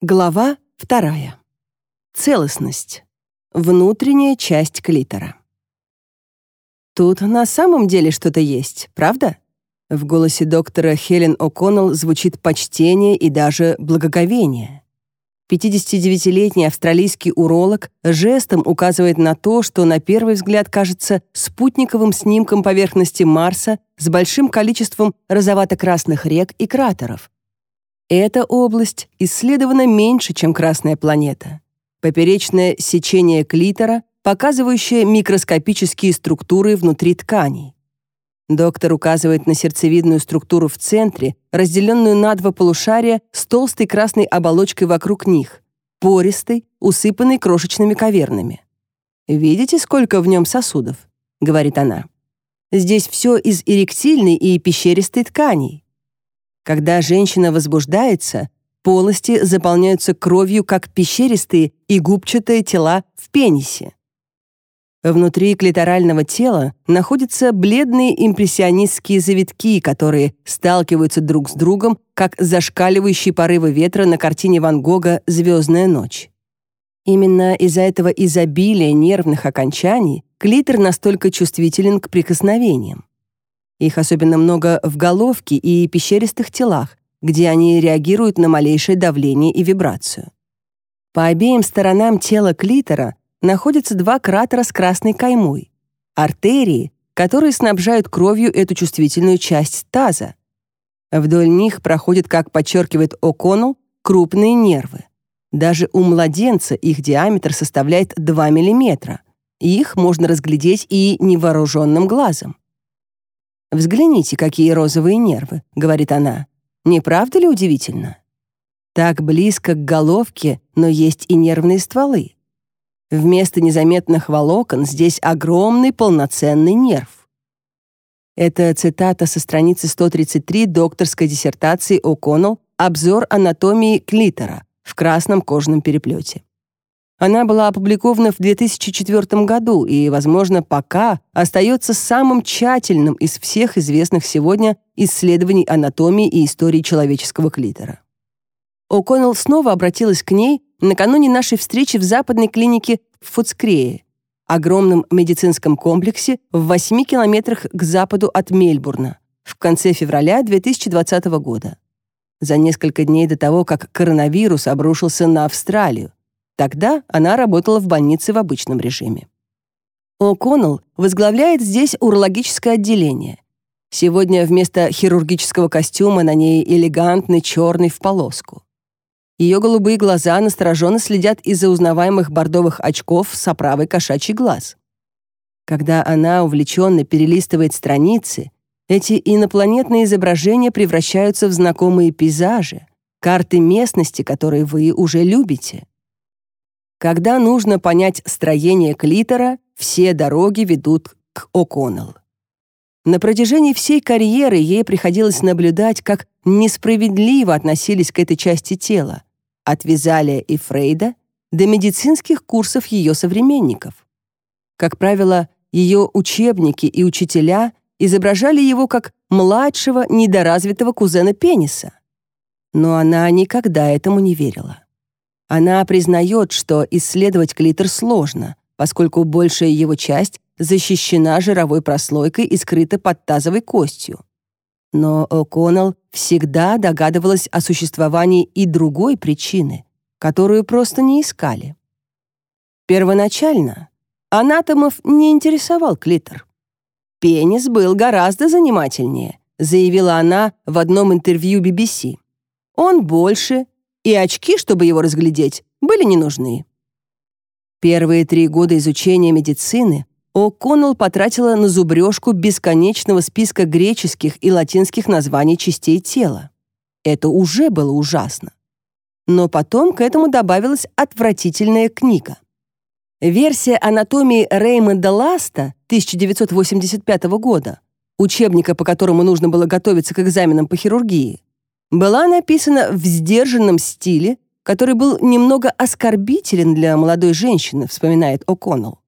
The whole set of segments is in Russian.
Глава 2. Целостность. Внутренняя часть клитора. Тут на самом деле что-то есть, правда? В голосе доктора Хелен О'Коннелл звучит почтение и даже благоговение. 59-летний австралийский уролог жестом указывает на то, что на первый взгляд кажется спутниковым снимком поверхности Марса с большим количеством розовато-красных рек и кратеров — эта область исследована меньше, чем Красная планета. Поперечное сечение клитора, показывающее микроскопические структуры внутри тканей. Доктор указывает на сердцевидную структуру в центре, разделенную на два полушария с толстой красной оболочкой вокруг них, пористой, усыпанной крошечными кавернами. «Видите, сколько в нем сосудов?» — говорит она. «Здесь все из эректильной и пещеристой тканей. Когда женщина возбуждается, полости заполняются кровью, как пещеристые и губчатые тела в пенисе. Внутри клиторального тела находятся бледные импрессионистские завитки, которые сталкиваются друг с другом, как зашкаливающие порывы ветра на картине Ван Гога «Звездная ночь». Именно из-за этого изобилия нервных окончаний клитор настолько чувствителен к прикосновениям. Их особенно много в головке и пещеристых телах, где они реагируют на малейшее давление и вибрацию. По обеим сторонам тела клитора находятся два кратера с красной каймой — артерии, которые снабжают кровью эту чувствительную часть таза. Вдоль них проходят, как подчеркивает О'Коннелл, крупные нервы. Даже у младенца их диаметр составляет 2 мм. Их можно разглядеть и невооруженным глазом. «Взгляните, какие розовые нервы», — говорит она. «Не правда ли удивительно?» Так близко к головке, но есть и нервные стволы. Вместо незаметных волокон здесь огромный полноценный нерв. Это цитата со страницы 133 докторской диссертации О'Коннелл «Обзор анатомии клитора» в красном кожном переплете. Она была опубликована в 2004 году и, возможно, пока остается самым тщательным из всех известных сегодня исследований анатомии и истории человеческого клитора. О'Коннелл снова обратилась к ней накануне нашей встречи в западной клинике в Фуцкрее, огромном медицинском комплексе в 8 километрах к западу от Мельбурна, в конце февраля 2020 года. За несколько дней до того, как коронавирус обрушился на Австралию, Тогда она работала в больнице в обычном режиме. О'Коннелл возглавляет здесь урологическое отделение. Сегодня вместо хирургического костюма на ней элегантный черный в полоску. Ее голубые глаза настороженно следят из-за узнаваемых бордовых очков с оправой кошачий глаз. Когда она увлеченно перелистывает страницы, эти инопланетные изображения превращаются в знакомые пейзажи, карты местности, которые вы уже любите. Когда нужно понять строение клитора, все дороги ведут к О'Коннелл. На протяжении всей карьеры ей приходилось наблюдать, как несправедливо относились к этой части тела, от Визалия и Фрейда до медицинских курсов ее современников. Как правило, ее учебники и учителя изображали его как младшего, недоразвитого кузена пениса. Но она никогда этому не верила. Она признает, что исследовать клитор сложно, поскольку большая его часть защищена жировой прослойкой и скрыта под тазовой костью. Но О'Коннелл всегда догадывалась о существовании и другой причины, которую просто не искали. Первоначально анатомов не интересовал клитор. «Пенис был гораздо занимательнее», заявила она в одном интервью BBC. «Он больше, и очки, чтобы его разглядеть, были не нужны. Первые три года изучения медицины О'Коннелл потратила на зубрежку бесконечного списка греческих и латинских названий частей тела. Это уже было ужасно. Но потом к этому добавилась отвратительная книга. Версия анатомии Реймонда Ласта 1985 года, учебника, по которому нужно было готовиться к экзаменам по хирургии, была написана в сдержанном стиле, который был немного оскорбителен для молодой женщины, вспоминает О'Коннелл.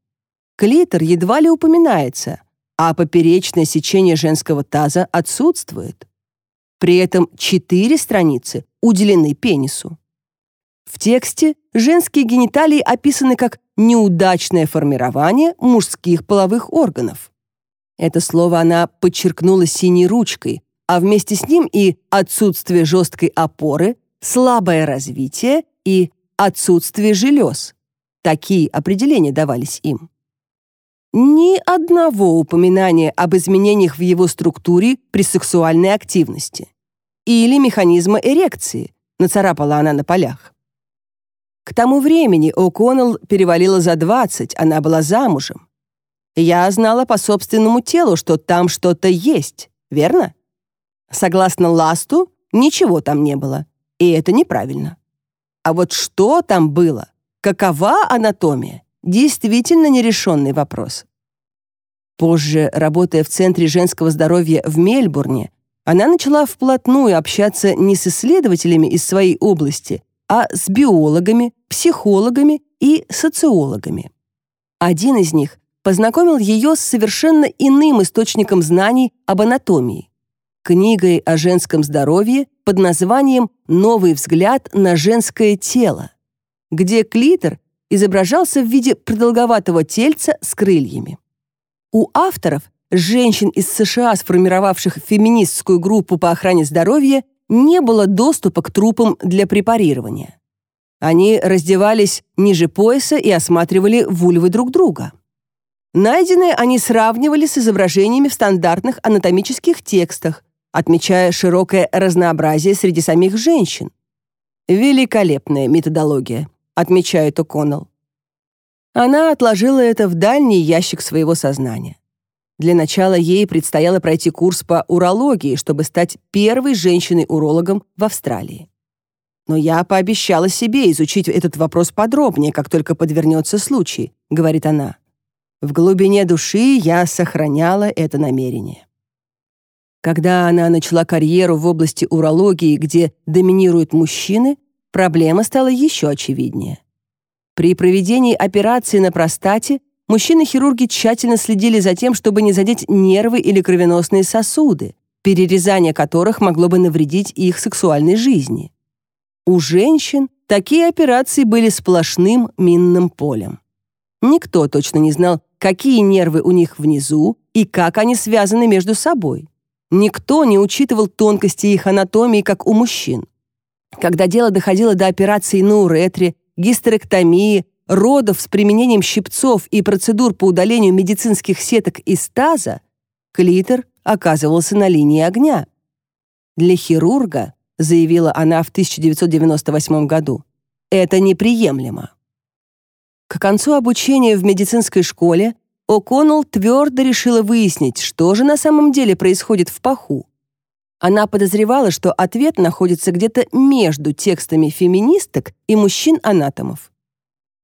Клитор едва ли упоминается, а поперечное сечение женского таза отсутствует. При этом четыре страницы уделены пенису. В тексте женские гениталии описаны как неудачное формирование мужских половых органов. Это слово она подчеркнула синей ручкой, а вместе с ним и отсутствие жесткой опоры, слабое развитие и отсутствие желез. Такие определения давались им. Ни одного упоминания об изменениях в его структуре при сексуальной активности или механизма эрекции, нацарапала она на полях. К тому времени О'Коннелл перевалила за 20, она была замужем. Я знала по собственному телу, что там что-то есть, верно? Согласно Ласту, ничего там не было, и это неправильно. А вот что там было, какова анатомия, действительно нерешенный вопрос. Позже, работая в Центре женского здоровья в Мельбурне, она начала вплотную общаться не с исследователями из своей области, а с биологами, психологами и социологами. Один из них познакомил ее с совершенно иным источником знаний об анатомии книгой о женском здоровье под названием «Новый взгляд на женское тело», где клитор изображался в виде продолговатого тельца с крыльями. У авторов, женщин из США, сформировавших феминистскую группу по охране здоровья, не было доступа к трупам для препарирования. Они раздевались ниже пояса и осматривали вульвы друг друга. Найденные они сравнивали с изображениями в стандартных анатомических текстах, отмечая широкое разнообразие среди самих женщин. «Великолепная методология», — отмечает О'Коннелл. Она отложила это в дальний ящик своего сознания. Для начала ей предстояло пройти курс по урологии, чтобы стать первой женщиной-урологом в Австралии. «Но я пообещала себе изучить этот вопрос подробнее, как только подвернется случай», — говорит она. В глубине души я сохраняла это намерение. Когда она начала карьеру в области урологии, где доминируют мужчины, проблема стала еще очевиднее. При проведении операции на простате мужчины-хирурги тщательно следили за тем, чтобы не задеть нервы или кровеносные сосуды, перерезание которых могло бы навредить их сексуальной жизни. У женщин такие операции были сплошным минным полем. Никто точно не знал, какие нервы у них внизу и как они связаны между собой. Никто не учитывал тонкости их анатомии, как у мужчин. Когда дело доходило до операций на уретре, гистерэктомии, родов с применением щипцов и процедур по удалению медицинских сеток из таза, клитор оказывался на линии огня. Для хирурга, заявила она в 1998 году, это неприемлемо. К концу обучения в медицинской школе О'Коннелл твердо решила выяснить, что же на самом деле происходит в паху. Она подозревала, что ответ находится где-то между текстами феминисток и мужчин-анатомов.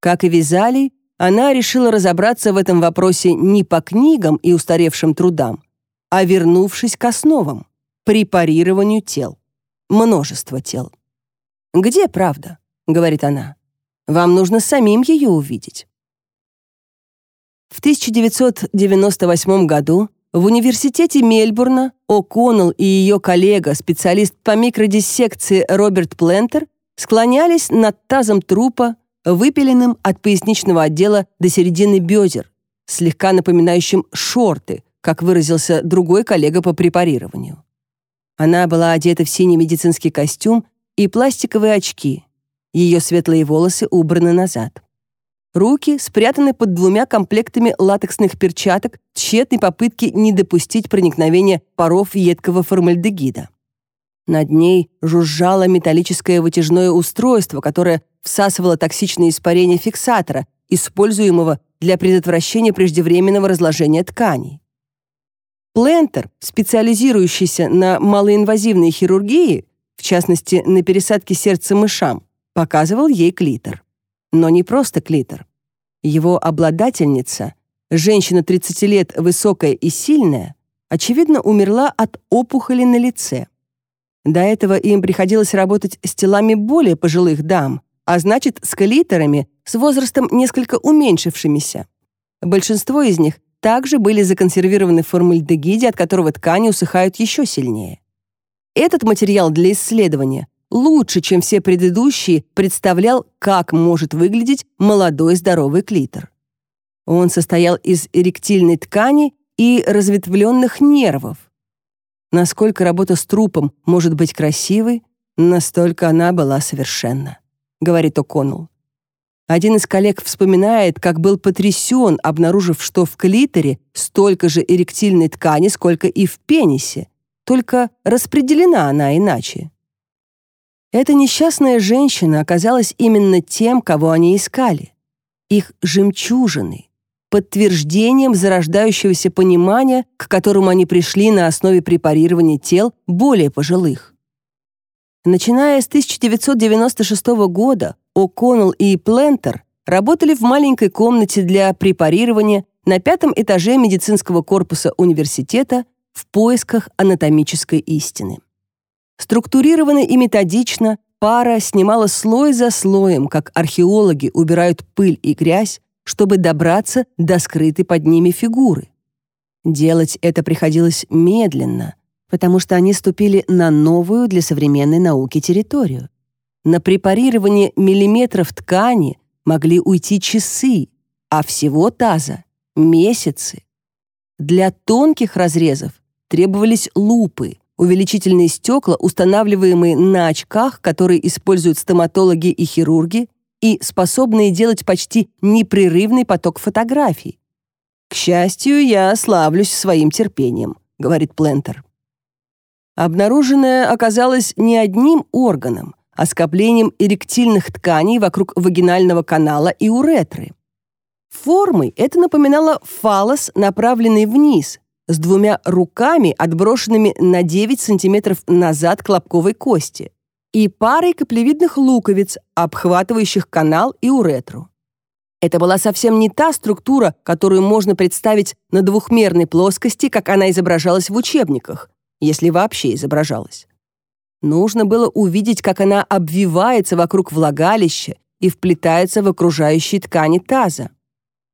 Как и Визалий, она решила разобраться в этом вопросе не по книгам и устаревшим трудам, а вернувшись к основам — препарированию тел. Множество тел. «Где правда?» — говорит она. «Вам нужно самим ее увидеть». В 1998 году в университете Мельбурна О'Коннелл и ее коллега, специалист по микродиссекции Роберт Плентер, склонялись над тазом трупа, выпиленным от поясничного отдела до середины бедер, слегка напоминающим шорты, как выразился другой коллега по препарированию. Она была одета в синий медицинский костюм и пластиковые очки. Ее светлые волосы убраны назад. Руки спрятанные под двумя комплектами латексных перчаток тщетной попытки не допустить проникновения паров едкого формальдегида. Над ней жужжало металлическое вытяжное устройство, которое всасывало токсичные испарения фиксатора, используемого для предотвращения преждевременного разложения тканей. Плентер, специализирующийся на малоинвазивной хирургии, в частности, на пересадке сердца мышам, показывал ей клитор. Но не просто клитор. Его обладательница, женщина 30 лет, высокая и сильная, очевидно, умерла от опухоли на лице. До этого им приходилось работать с телами более пожилых дам, а значит, с клиторами с возрастом несколько уменьшившимися. Большинство из них также были законсервированы в формальдегиде, от которого ткани усыхают еще сильнее. Этот материал для исследования лучше, чем все предыдущие, представлял, как может выглядеть молодой здоровый клитор. Он состоял из эректильной ткани и разветвленных нервов. Насколько работа с трупом может быть красивой, настолько она была совершенна, говорит О'Коннелл. Один из коллег вспоминает, как был потрясен, обнаружив, что в клиторе столько же эректильной ткани, сколько и в пенисе, только распределена она иначе. Эта несчастная женщина оказалась именно тем, кого они искали. Их жемчужиной, подтверждением зарождающегося понимания, к которому они пришли на основе препарирования тел более пожилых. Начиная с 1996 года О'Коннелл и Плентер работали в маленькой комнате для препарирования на пятом этаже медицинского корпуса университета в поисках анатомической истины. Структурированно и методично, пара снимала слой за слоем, как археологи убирают пыль и грязь, чтобы добраться до скрытой под ними фигуры. Делать это приходилось медленно, потому что они ступили на новую для современной науки территорию. На препарирование миллиметров ткани могли уйти часы, а всего таза — месяцы. Для тонких разрезов требовались лупы — увеличительные стекла, устанавливаемые на очках, которые используют стоматологи и хирурги, и способные делать почти непрерывный поток фотографий. «К счастью, я славлюсь своим терпением», — говорит Плентер. Обнаруженное оказалось не одним органом, а скоплением эректильных тканей вокруг вагинального канала и уретры. Формой это напоминало фалос, направленный вниз, с двумя руками, отброшенными на 9 сантиметров назад к лобковой кости, и парой каплевидных луковиц, обхватывающих канал и уретру. Это была совсем не та структура, которую можно представить на двухмерной плоскости, как она изображалась в учебниках, если вообще изображалась. Нужно было увидеть, как она обвивается вокруг влагалища и вплетается в окружающие ткани таза.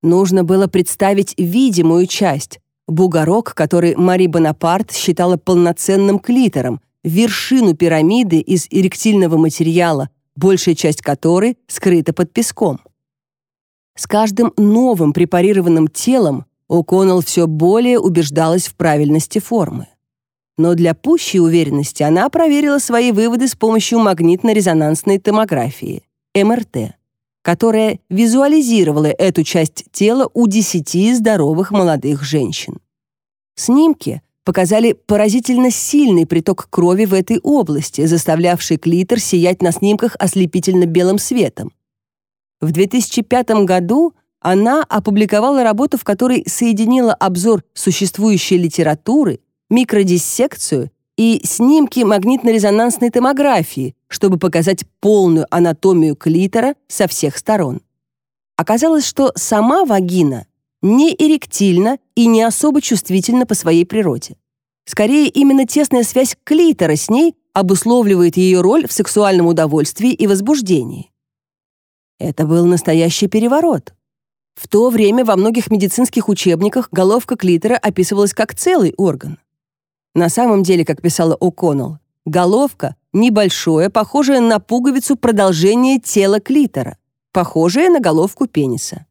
Нужно было представить видимую часть, Бугорок, который Мари Бонапарт считала полноценным клитором, вершину пирамиды из эректильного материала, большая часть которой скрыта под песком. С каждым новым препарированным телом О'Коннелл все более убеждалась в правильности формы. Но для пущей уверенности она проверила свои выводы с помощью магнитно-резонансной томографии, МРТ которая визуализировала эту часть тела у 10 здоровых молодых женщин. Снимки показали поразительно сильный приток крови в этой области, заставлявший клитор сиять на снимках ослепительно белым светом. В 2005 году она опубликовала работу, в которой соединила обзор существующей литературы, микродиссекцию и снимки магнитно-резонансной томографии, чтобы показать полную анатомию клитора со всех сторон. Оказалось, что сама вагина не эректильна и не особо чувствительна по своей природе. Скорее, именно тесная связь клитора с ней обусловливает ее роль в сексуальном удовольствии и возбуждении. Это был настоящий переворот. В то время во многих медицинских учебниках головка клитора описывалась как целый орган. На самом деле, как писала О'Коннелл, головка – небольшое, похожее на пуговицу продолжение тела клитора, похожее на головку пениса.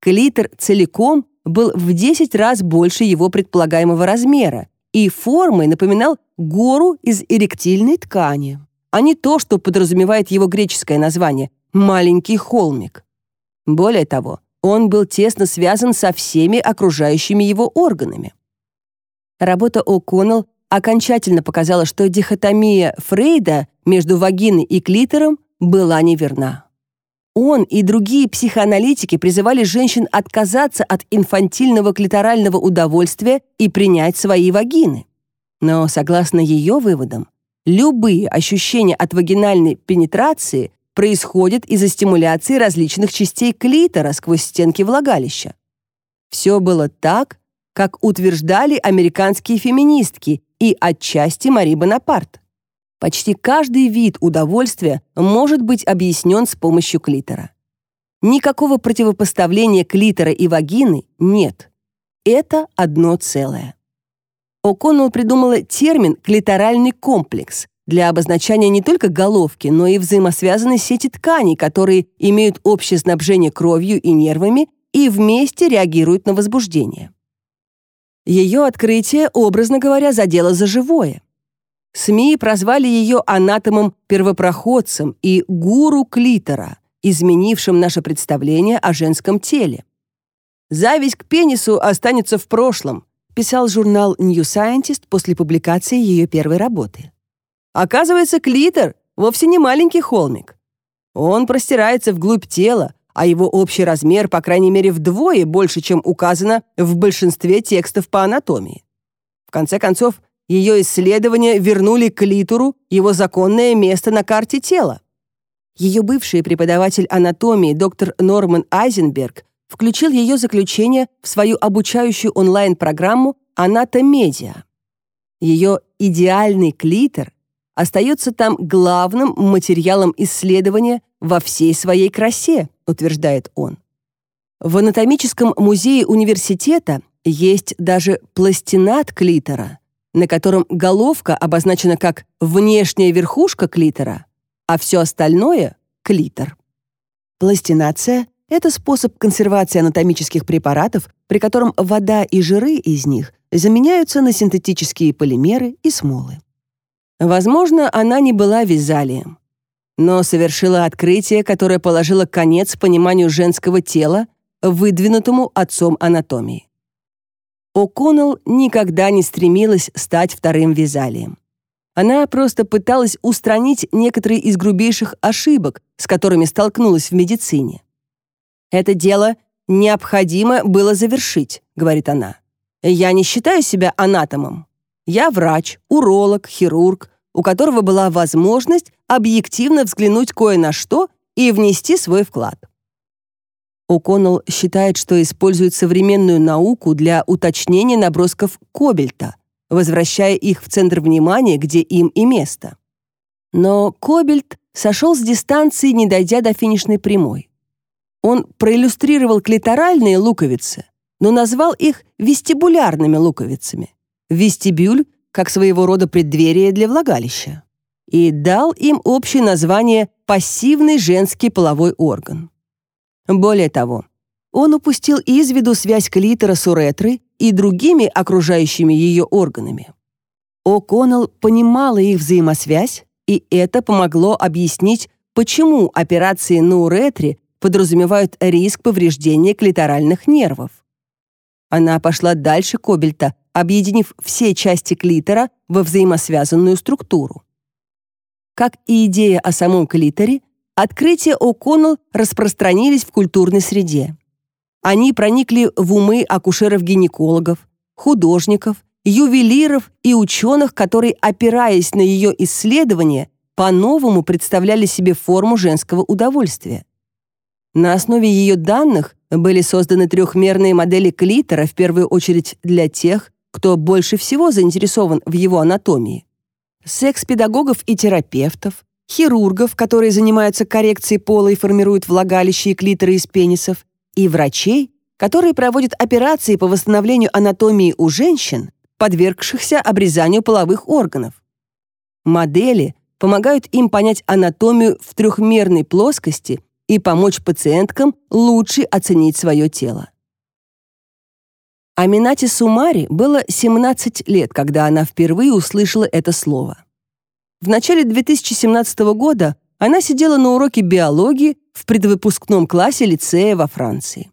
Клитор целиком был в 10 раз больше его предполагаемого размера и формой напоминал гору из эректильной ткани, а не то, что подразумевает его греческое название – маленький холмик. Более того, он был тесно связан со всеми окружающими его органами. Работа О'Коннелл а окончательно показала, что дихотомия Фрейда между вагиной и клитором была неверна. Он и другие психоаналитики призывали женщин отказаться от инфантильного клиторального удовольствия и принять свои вагины. Но, согласно ее выводам, любые ощущения от вагинальной пенетрации происходят из-за стимуляции различных частей клитора сквозь стенки влагалища. Все было так, как утверждали американские феминистки и отчасти Мари Бонапарт. Почти каждый вид удовольствия может быть объяснен с помощью клитора. Никакого противопоставления клитора и вагины нет. Это одно целое. О'Коннелл придумала термин «клиторальный комплекс», для обозначения не только головки, но и взаимосвязанной сети тканей, которые имеют общее снабжение кровью и нервами и вместе реагируют на возбуждение. Ее открытие, образно говоря, задело за живое. СМИ прозвали ее анатомом-первопроходцем и гуру клитора, изменившим наше представление о женском теле. «Зависть к пенису останется в прошлом», писал журнал New Scientist после публикации ее первой работы. Оказывается, клитор вовсе не маленький холмик. Он простирается вглубь тела, а его общий размер, по крайней мере, вдвое больше, чем указано в большинстве текстов по анатомии. В конце концов, ее исследования вернули к литеру его законное место на карте тела. Ее бывший преподаватель анатомии доктор Норман Айзенберг включил ее заключение в свою обучающую онлайн-программу «Анатомедиа». Ее идеальный клитор остается там главным материалом исследования во всей своей красе утверждает он. В анатомическом музее университета есть даже пластинат клитора, на котором головка обозначена как внешняя верхушка клитора, а все остальное — клитор. Пластинация — это способ консервации анатомических препаратов, при котором вода и жиры из них заменяются на синтетические полимеры и смолы. Возможно, она не была вязалием но совершила открытие, которое положило конец пониманию женского тела, выдвинутому отцом анатомии. О'Коннелл никогда не стремилась стать вторым Визалием. Она просто пыталась устранить некоторые из грубейших ошибок, с которыми столкнулась в медицине. «Это дело необходимо было завершить», — говорит она. «Я не считаю себя анатомом. Я врач, уролог, хирург, у которого была возможность объективно взглянуть кое на что и внести свой вклад. О'Коннелл считает, что использует современную науку для уточнения набросков Кобельта, возвращая их в центр внимания, где им и место. Но Кобельт сошел с дистанции, не дойдя до финишной прямой. Он проиллюстрировал клиторальные луковицы, но назвал их вестибулярными луковицами. Вестибюль как своего рода преддверие для влагалища и дал им общее название «пассивный женский половой орган». Более того, он упустил из виду связь клитора с уретрой и другими окружающими ее органами. О'Коннелл понимала их взаимосвязь, и это помогло объяснить, почему операции на уретре подразумевают риск повреждения клиторальных нервов. Она пошла дальше Кобельта, объединив все части клитора во взаимосвязанную структуру как и идея о самом клиторе, открытия О'Коннелл распространились в культурной среде. Они проникли в умы акушеров-гинекологов, художников, ювелиров и ученых, которые, опираясь на ее исследования, по-новому представляли себе форму женского удовольствия. На основе ее данных были созданы трехмерные модели клитора, в первую очередь для тех, кто больше всего заинтересован в его анатомии секс-педагогов и терапевтов, хирургов, которые занимаются коррекцией пола и формируют влагалище и клиторы из пенисов, и врачей, которые проводят операции по восстановлению анатомии у женщин, подвергшихся обрезанию половых органов. Модели помогают им понять анатомию в трехмерной плоскости и помочь пациенткам лучше оценить свое тело. Аминате Сумари было 17 лет, когда она впервые услышала это слово. В начале 2017 года она сидела на уроке биологии в предвыпускном классе лицея во Франции.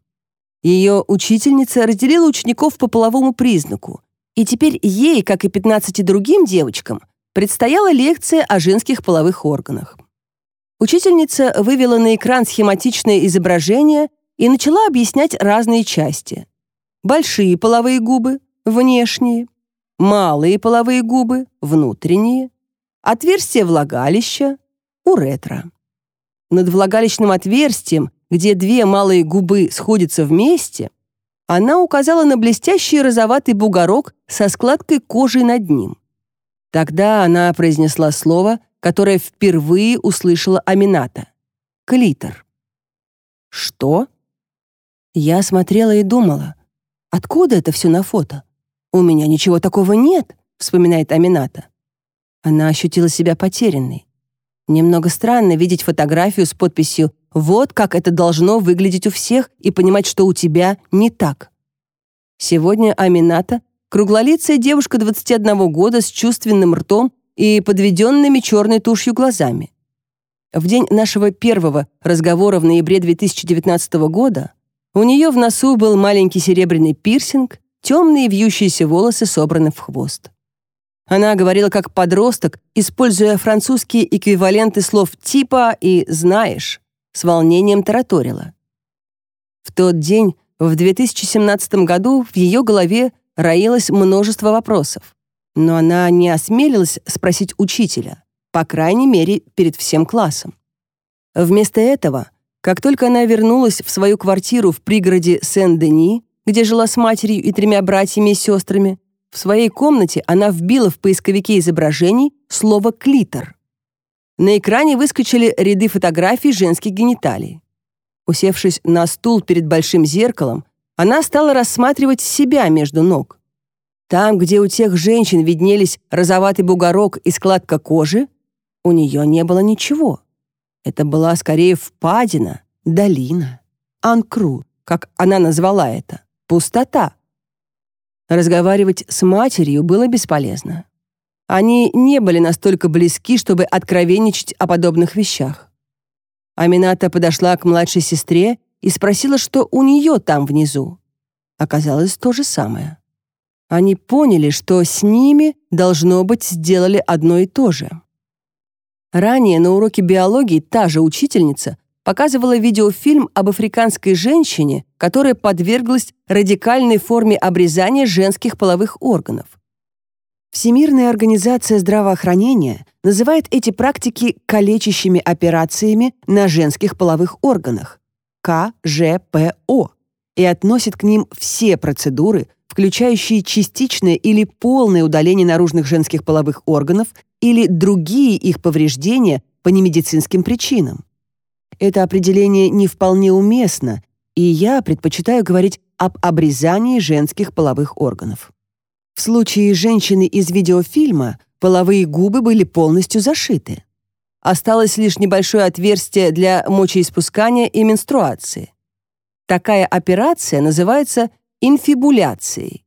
Ее учительница разделила учеников по половому признаку, и теперь ей, как и 15 другим девочкам, предстояла лекция о женских половых органах. Учительница вывела на экран схематичное изображение и начала объяснять разные части большие половые губы – внешние, малые половые губы – внутренние, отверстие влагалища – уретра. Над влагалищным отверстием, где две малые губы сходятся вместе, она указала на блестящий розоватый бугорок со складкой кожи над ним. Тогда она произнесла слово, которое впервые услышала Амината – клитор. «Что?» Я смотрела и думала – Откуда это все на фото? У меня ничего такого нет, вспоминает Амината. Она ощутила себя потерянной. Немного странно видеть фотографию с подписью «Вот как это должно выглядеть у всех» и понимать, что у тебя не так. Сегодня Амината — круглолицая девушка 21 года с чувственным ртом и подведенными черной тушью глазами. В день нашего первого разговора в ноябре 2019 года у нее в носу был маленький серебряный пирсинг, темные вьющиеся волосы собраны в хвост. Она говорила как подросток, используя французские эквиваленты слов «типа» и «знаешь», с волнением тараторила. В тот день, в 2017 году, в ее голове роилось множество вопросов, но она не осмелилась спросить учителя, по крайней мере, перед всем классом. Вместо этого — как только она вернулась в свою квартиру в пригороде Сен-Дени, где жила с матерью и тремя братьями и сестрами, в своей комнате она вбила в поисковике изображений слово «клитор». На экране выскочили ряды фотографий женских гениталий. Усевшись на стул перед большим зеркалом, она стала рассматривать себя между ног. Там, где у тех женщин виднелись розоватый бугорок и складка кожи, у нее не было ничего. Это была скорее впадина, долина, анкру, как она назвала это, пустота. Разговаривать с матерью было бесполезно. Они не были настолько близки, чтобы откровенничать о подобных вещах. Амината подошла к младшей сестре и спросила, что у нее там внизу. Оказалось то же самое. Они поняли, что с ними, должно быть, сделали одно и то же. Ранее на уроке биологии та же учительница показывала видеофильм об африканской женщине, которая подверглась радикальной форме обрезания женских половых органов. Всемирная организация здравоохранения называет эти практики калечащими операциями на женских половых органах – КЖПО и относит к ним все процедуры – включающие частичное или полное удаление наружных женских половых органов или другие их повреждения по немедицинским причинам. Это определение не вполне уместно, и я предпочитаю говорить об обрезании женских половых органов. В случае женщины из видеофильма половые губы были полностью зашиты. Осталось лишь небольшое отверстие для мочеиспускания и менструации. Такая операция называется инфибуляцией.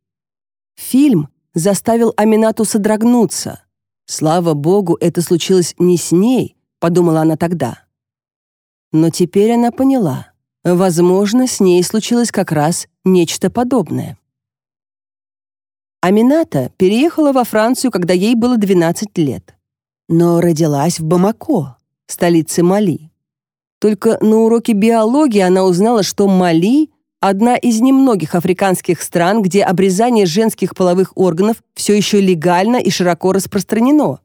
Фильм заставил Аминату содрогнуться. Слава богу, это случилось не с ней, подумала она тогда. Но теперь она поняла. Возможно, с ней случилось как раз нечто подобное. Амината переехала во Францию, когда ей было 12 лет. Но родилась в Бамако, столице Мали. Только на уроке биологии она узнала, что Мали одна из немногих африканских стран, где обрезание женских половых органов все еще легально и широко распространено.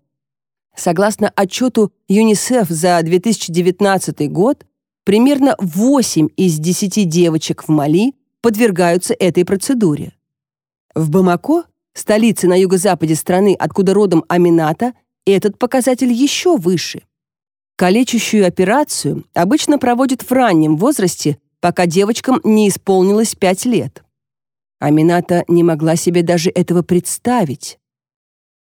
Согласно отчету ЮНИСЕФ за 2019 год, примерно 8 из 10 девочек в Мали подвергаются этой процедуре. В Бамако, столице на юго-западе страны, откуда родом Амината, этот показатель еще выше. Калечащую операцию обычно проводят в раннем возрасте пока девочкам не исполнилось пять лет. Амината не могла себе даже этого представить.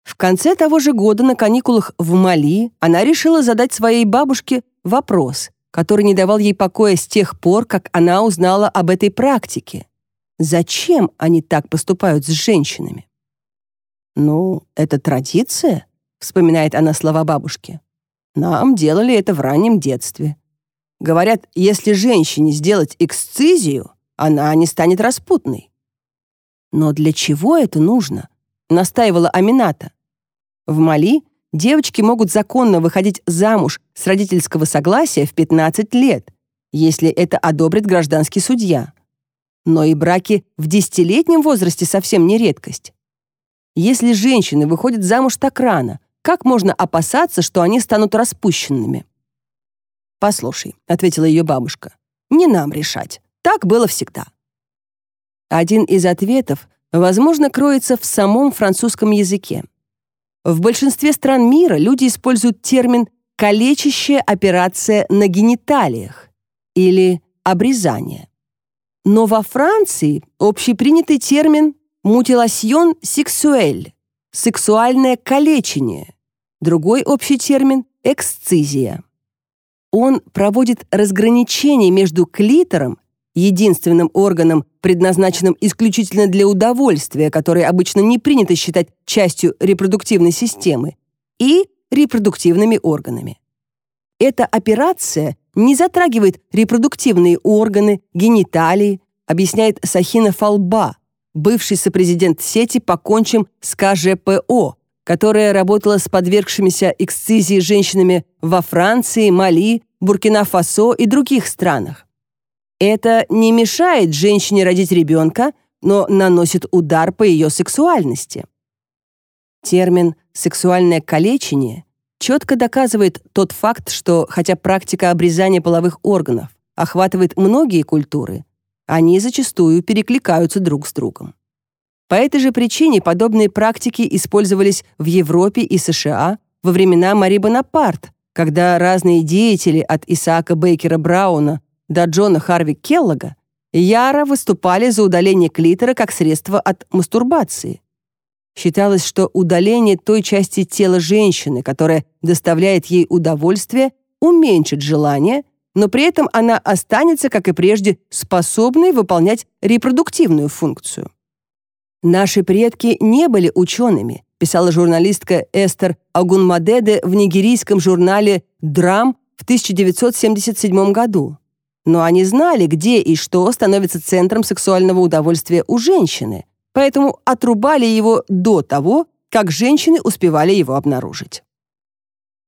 В конце того же года на каникулах в Мали она решила задать своей бабушке вопрос, который не давал ей покоя с тех пор, как она узнала об этой практике. Зачем они так поступают с женщинами? «Ну, это традиция», — вспоминает она слова бабушки. «Нам делали это в раннем детстве. Говорят, если женщине сделать эксцизию, она не станет распутной. Но для чего это нужно? Настаивала Амината. В Мали девочки могут законно выходить замуж с родительского согласия в 15 лет, если это одобрит гражданский судья. Но и браки в десятилетнем возрасте совсем не редкость. Если женщины выходят замуж так рано, как можно опасаться, что они станут распущенными? «Послушай», — ответила ее бабушка, — «не нам решать. Так было всегда». Один из ответов, возможно, кроется в самом французском языке. В большинстве стран мира люди используют термин «калечащая операция на гениталиях» или «обрезание». Но во Франции общепринятый термин «мутиласьон сексуэль» — «сексуальное калечение». Другой общий термин — «эксцизия» он проводит разграничение между клитором, единственным органом, предназначенным исключительно для удовольствия, который обычно не принято считать частью репродуктивной системы, и репродуктивными органами. Эта операция не затрагивает репродуктивные органы, гениталии, объясняет Сахина Фалба, бывший сопрезидент сети по кончим с КЖПО, которая работала с подвергшимися эксцизии женщинами во Франции, Мали, Буркина-Фасо и других странах. Это не мешает женщине родить ребенка, но наносит удар по ее сексуальности. Термин «сексуальное калечение» четко доказывает тот факт, что хотя практика обрезания половых органов охватывает многие культуры, они зачастую перекликаются друг с другом. По этой же причине подобные практики использовались в Европе и США во времена Мари Бонапарт, когда разные деятели от Исаака Бейкера Брауна до Джона Харви Келлога яро выступали за удаление клитора как средство от мастурбации. Считалось, что удаление той части тела женщины, которая доставляет ей удовольствие, уменьшит желание, но при этом она останется, как и прежде, способной выполнять репродуктивную функцию. Наши предки не были учеными, писала журналистка Эстер Агунмадеде в нигерийском журнале «Драм» в 1977 году. Но они знали, где и что становится центром сексуального удовольствия у женщины, поэтому отрубали его до того, как женщины успевали его обнаружить.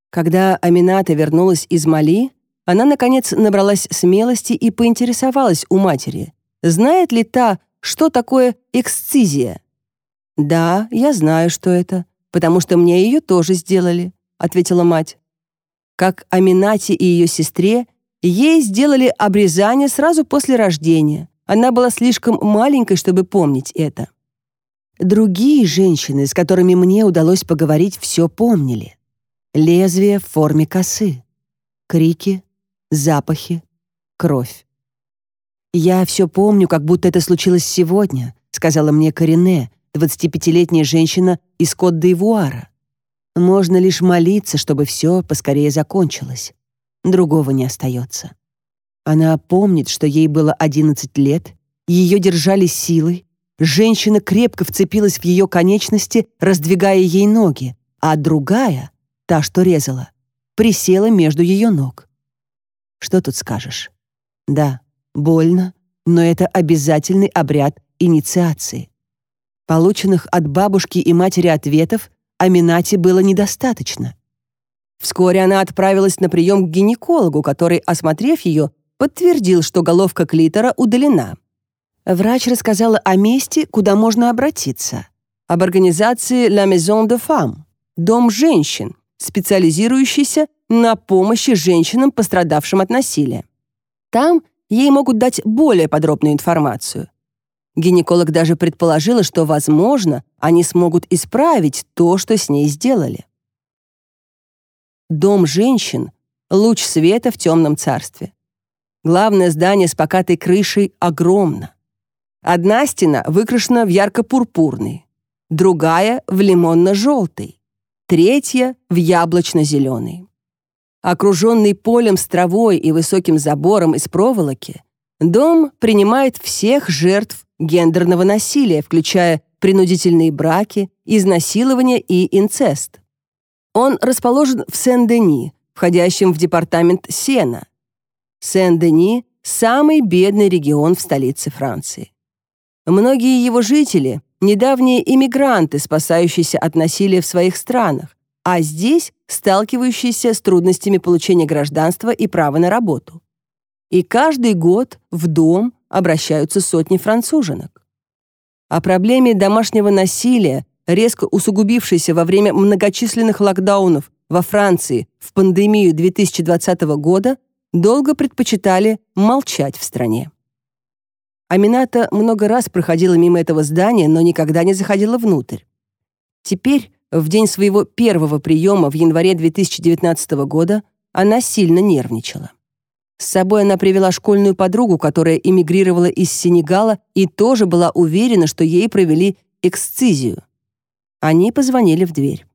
Когда Амината вернулась из Мали, она, наконец, набралась смелости и поинтересовалась у матери, знает ли та, что такое эксцизия. «Да, я знаю, что это, потому что мне ее тоже сделали», — ответила мать. Как Аминате и ее сестре, ей сделали обрезание сразу после рождения. Она была слишком маленькой, чтобы помнить это. Другие женщины, с которыми мне удалось поговорить, все помнили. Лезвие в форме косы, крики, запахи, кровь. «Я все помню, как будто это случилось сегодня», сказала мне Корине, 25-летняя женщина из Кот-де-Ивуара. «Можно лишь молиться, чтобы все поскорее закончилось. Другого не остается». Она помнит, что ей было 11 лет, ее держали силой, женщина крепко вцепилась в ее конечности, раздвигая ей ноги, а другая, та, что резала, присела между ее ног. Что тут скажешь? Да, Больно, но это обязательный обряд инициации. Полученных от бабушки и матери ответов Аминате было недостаточно. Вскоре она отправилась на прием к гинекологу, который, осмотрев ее, подтвердил, что головка клитора удалена. Врач рассказала о месте, куда можно обратиться, об организации La Maison de Femme, Дом женщин, специализирующийся на помощи женщинам, пострадавшим от насилия. Там ей могут дать более подробную информацию. Гинеколог даже предположила, что, возможно, они смогут исправить то, что с ней сделали. Дом женщин — луч света в темном царстве. Главное здание с покатой крышей огромно. Одна стена выкрашена в ярко-пурпурный, другая — в лимонно-желтый, третья — в яблочно-зеленый. Окруженный полем с травой и высоким забором из проволоки, дом принимает всех жертв гендерного насилия, включая принудительные браки, изнасилования и инцест. Он расположен в Сен-Дени, входящем в департамент Сена. Сен-Дени – самый бедный регион в столице Франции. Многие его жители – недавние иммигранты, спасающиеся от насилия в своих странах, а здесь сталкивающиеся с трудностями получения гражданства и права на работу. И каждый год в дом обращаются сотни француженок. О проблеме домашнего насилия, резко усугубившейся во время многочисленных локдаунов во Франции в пандемию 2020 года, долго предпочитали молчать в стране. Амината много раз проходила мимо этого здания, но никогда не заходила внутрь. Теперь в день своего первого приема в январе 2019 года она сильно нервничала. С собой она привела школьную подругу, которая эмигрировала из Сенегала и тоже была уверена, что ей провели эксцизию. Они позвонили в дверь.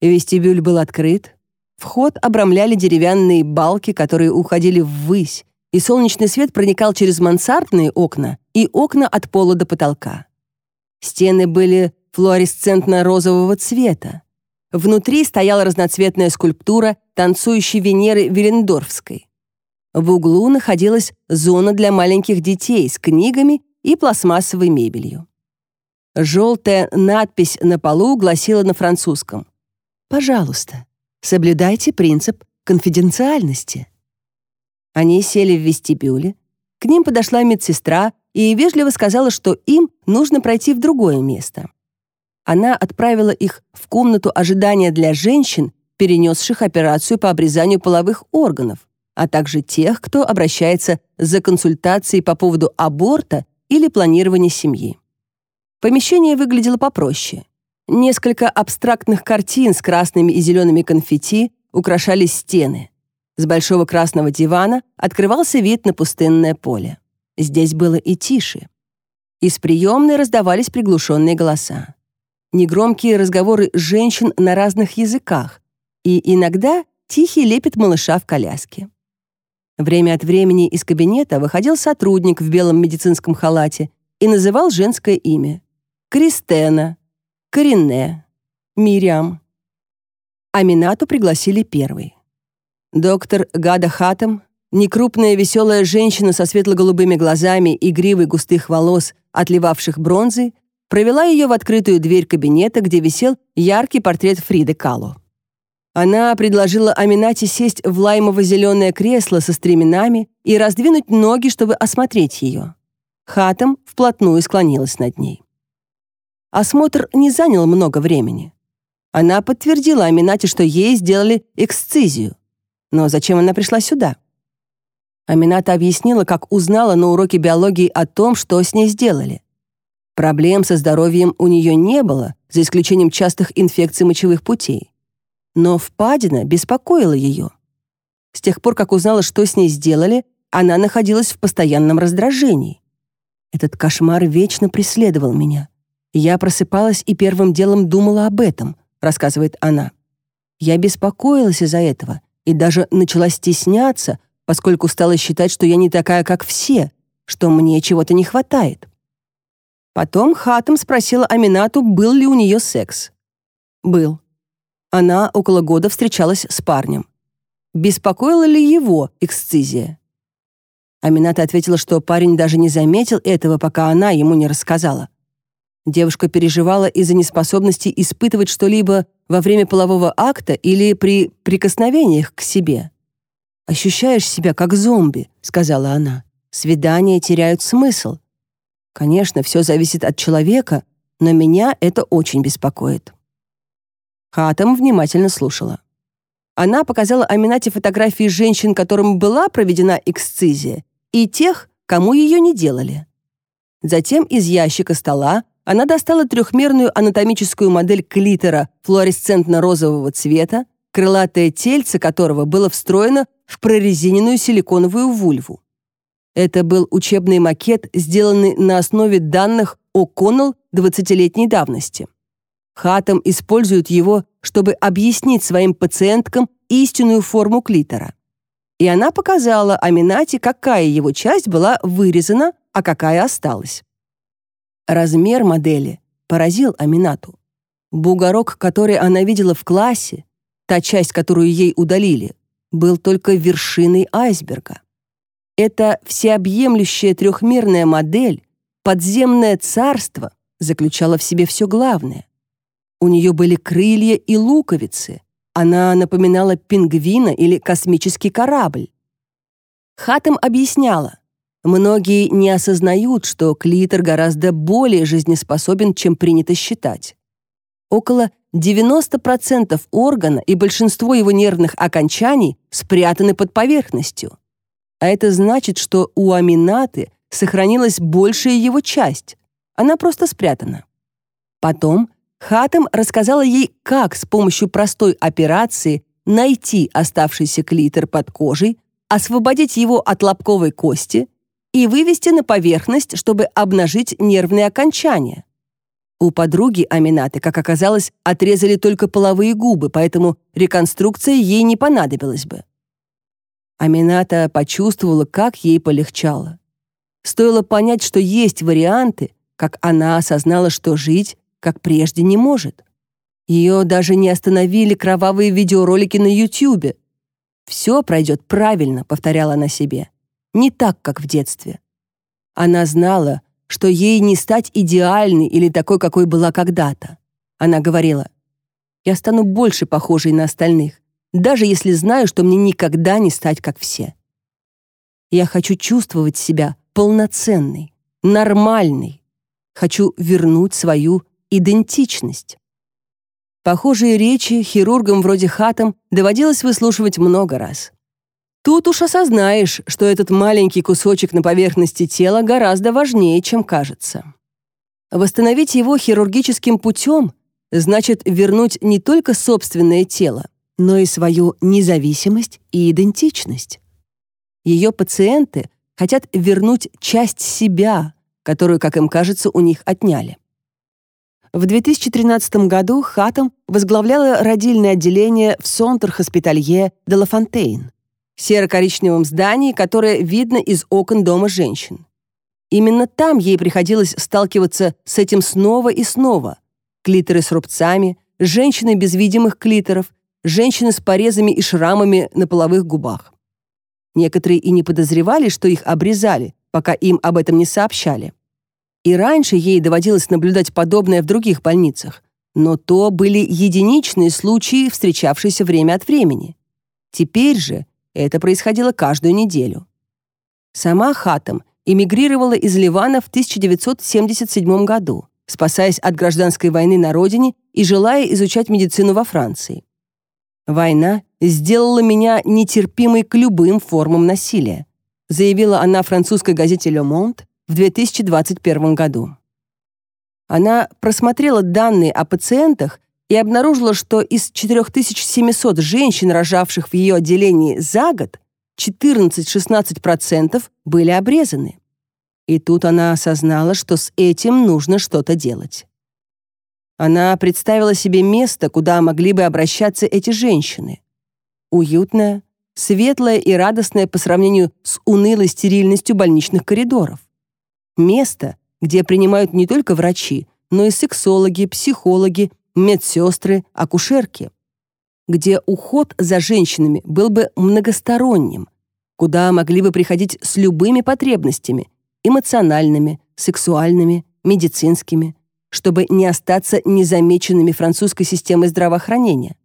Вестибюль был открыт. Вход обрамляли деревянные балки, которые уходили ввысь, и солнечный свет проникал через мансардные окна и окна от пола до потолка. Стены были флуоресцентно-розового цвета. Внутри стояла разноцветная скульптура танцующей Венеры Велендорфской. В углу находилась зона для маленьких детей с книгами и пластмассовой мебелью. Желтая надпись на полу гласила на французском «Пожалуйста, соблюдайте принцип конфиденциальности». Они сели в вестибюле, к ним подошла медсестра и вежливо сказала, что им нужно пройти в другое место она отправила их в комнату ожидания для женщин, перенесших операцию по обрезанию половых органов, а также тех, кто обращается за консультацией по поводу аборта или планирования семьи. Помещение выглядело попроще. Несколько абстрактных картин с красными и зелеными конфетти украшали стены. С большого красного дивана открывался вид на пустынное поле. Здесь было и тише. Из приемной раздавались приглушенные голоса негромкие разговоры женщин на разных языках и иногда тихий лепит малыша в коляске. Время от времени из кабинета выходил сотрудник в белом медицинском халате и называл женское имя. Кристена, Коринне, Мириам. Аминату пригласили первой. Доктор Гада Хатам, некрупная веселая женщина со светло-голубыми глазами и гривой густых волос, отливавших бронзой, провела ее в открытую дверь кабинета, где висел яркий портрет Фриды Калу. Она предложила Аминате сесть в лаймово-зеленое кресло со стременами и раздвинуть ноги, чтобы осмотреть ее. Хатам вплотную склонилась над ней. Осмотр не занял много времени. Она подтвердила Аминате, что ей сделали эксцизию. Но зачем она пришла сюда? Амината объяснила, как узнала на уроке биологии о том, что с ней сделали. Проблем со здоровьем у нее не было, за исключением частых инфекций мочевых путей. Но впадина беспокоила ее. С тех пор, как узнала, что с ней сделали, она находилась в постоянном раздражении. Этот кошмар вечно преследовал меня. Я просыпалась и первым делом думала об этом, рассказывает она. Я беспокоилась из-за этого и даже начала стесняться, поскольку стала считать, что я не такая, как все, что мне чего-то не хватает. Потом Хатам спросила Аминату, был ли у нее секс. Был. Она около года встречалась с парнем. Беспокоила ли его эксцизия? Амината ответила, что парень даже не заметил этого, пока она ему не рассказала. Девушка переживала из-за неспособности испытывать что-либо во время полового акта или при прикосновениях к себе. «Ощущаешь себя как зомби», — сказала она. «Свидания теряют смысл. Конечно, все зависит от человека, но меня это очень беспокоит. Хатам внимательно слушала. Она показала Аминате фотографии женщин, которым была проведена эксцизия, и тех, кому ее не делали. Затем из ящика стола она достала трехмерную анатомическую модель клитора флуоресцентно-розового цвета, крылатое тельце которого было встроено в прорезиненную силиконовую вульву. Это был учебный макет, сделанный на основе данных О'Коннелл 20-летней давности. Хатам использует его, чтобы объяснить своим пациенткам истинную форму клитора. И она показала Аминате, какая его часть была вырезана, а какая осталась. Размер модели поразил Аминату. Бугорок, который она видела в классе, та часть, которую ей удалили, был только вершиной айсберга. Это всеобъемлющая трехмерная модель, подземное царство, заключала в себе все главное. У нее были крылья и луковицы. Она напоминала пингвина или космический корабль. Хатам объясняла, многие не осознают, что клитор гораздо более жизнеспособен, чем принято считать. Около 90% органа и большинство его нервных окончаний спрятаны под поверхностью а это значит, что у аминаты сохранилась большая его часть. Она просто спрятана. Потом Хатам рассказала ей, как с помощью простой операции найти оставшийся клитор под кожей, освободить его от лобковой кости и вывести на поверхность, чтобы обнажить нервные окончания. У подруги Аминаты, как оказалось, отрезали только половые губы, поэтому реконструкция ей не понадобилась бы. Амината почувствовала, как ей полегчало. Стоило понять, что есть варианты, как она осознала, что жить, как прежде, не может. Ее даже не остановили кровавые видеоролики на Ютьюбе. «Все пройдет правильно», — повторяла она себе. «Не так, как в детстве». Она знала, что ей не стать идеальной или такой, какой была когда-то. Она говорила, «Я стану больше похожей на остальных даже если знаю, что мне никогда не стать как все. Я хочу чувствовать себя полноценной, нормальной. Хочу вернуть свою идентичность. Похожие речи хирургам вроде Хатам доводилось выслушивать много раз. Тут уж осознаешь, что этот маленький кусочек на поверхности тела гораздо важнее, чем кажется. Восстановить его хирургическим путем значит вернуть не только собственное тело, но и свою независимость и идентичность. Ее пациенты хотят вернуть часть себя, которую, как им кажется, у них отняли. В 2013 году Хатам возглавляла родильное отделение в Сонтер-хоспиталье де серо-коричневом здании, которое видно из окон дома женщин. Именно там ей приходилось сталкиваться с этим снова и снова. Клиторы с рубцами, женщины без видимых клиторов, женщины с порезами и шрамами на половых губах. Некоторые и не подозревали, что их обрезали, пока им об этом не сообщали. И раньше ей доводилось наблюдать подобное в других больницах, но то были единичные случаи, встречавшиеся время от времени. Теперь же это происходило каждую неделю. Сама Хатам эмигрировала из Ливана в 1977 году, спасаясь от гражданской войны на родине и желая изучать медицину во Франции. «Война сделала меня нетерпимой к любым формам насилия», заявила она французской газете Le Monde в 2021 году. Она просмотрела данные о пациентах и обнаружила, что из 4700 женщин, рожавших в ее отделении за год, 14-16% были обрезаны. И тут она осознала, что с этим нужно что-то делать. Она представила себе место, куда могли бы обращаться эти женщины. Уютное, светлое и радостное по сравнению с унылой стерильностью больничных коридоров. Место, где принимают не только врачи, но и сексологи, психологи, медсестры, акушерки. Где уход за женщинами был бы многосторонним, куда могли бы приходить с любыми потребностями – эмоциональными, сексуальными, медицинскими – чтобы не остаться незамеченными французской системой здравоохранения.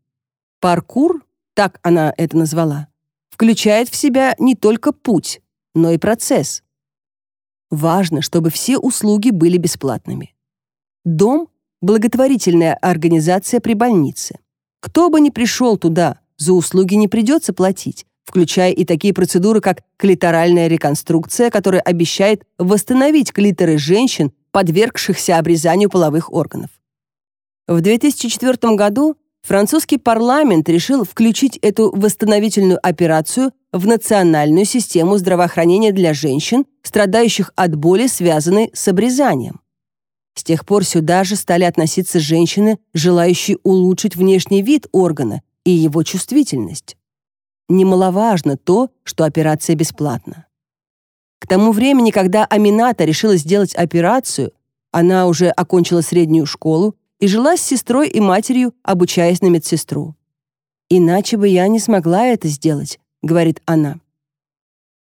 Паркур, так она это назвала, включает в себя не только путь, но и процесс. Важно, чтобы все услуги были бесплатными. Дом – благотворительная организация при больнице. Кто бы ни пришел туда, за услуги не придется платить, включая и такие процедуры, как клиторальная реконструкция, которая обещает восстановить клиторы женщин подвергшихся обрезанию половых органов. В 2004 году французский парламент решил включить эту восстановительную операцию в национальную систему здравоохранения для женщин, страдающих от боли, связанной с обрезанием. С тех пор сюда же стали относиться женщины, желающие улучшить внешний вид органа и его чувствительность. Немаловажно то, что операция бесплатна. К тому времени, когда Амината решила сделать операцию, она уже окончила среднюю школу и жила с сестрой и матерью, обучаясь на медсестру. «Иначе бы я не смогла это сделать», — говорит она.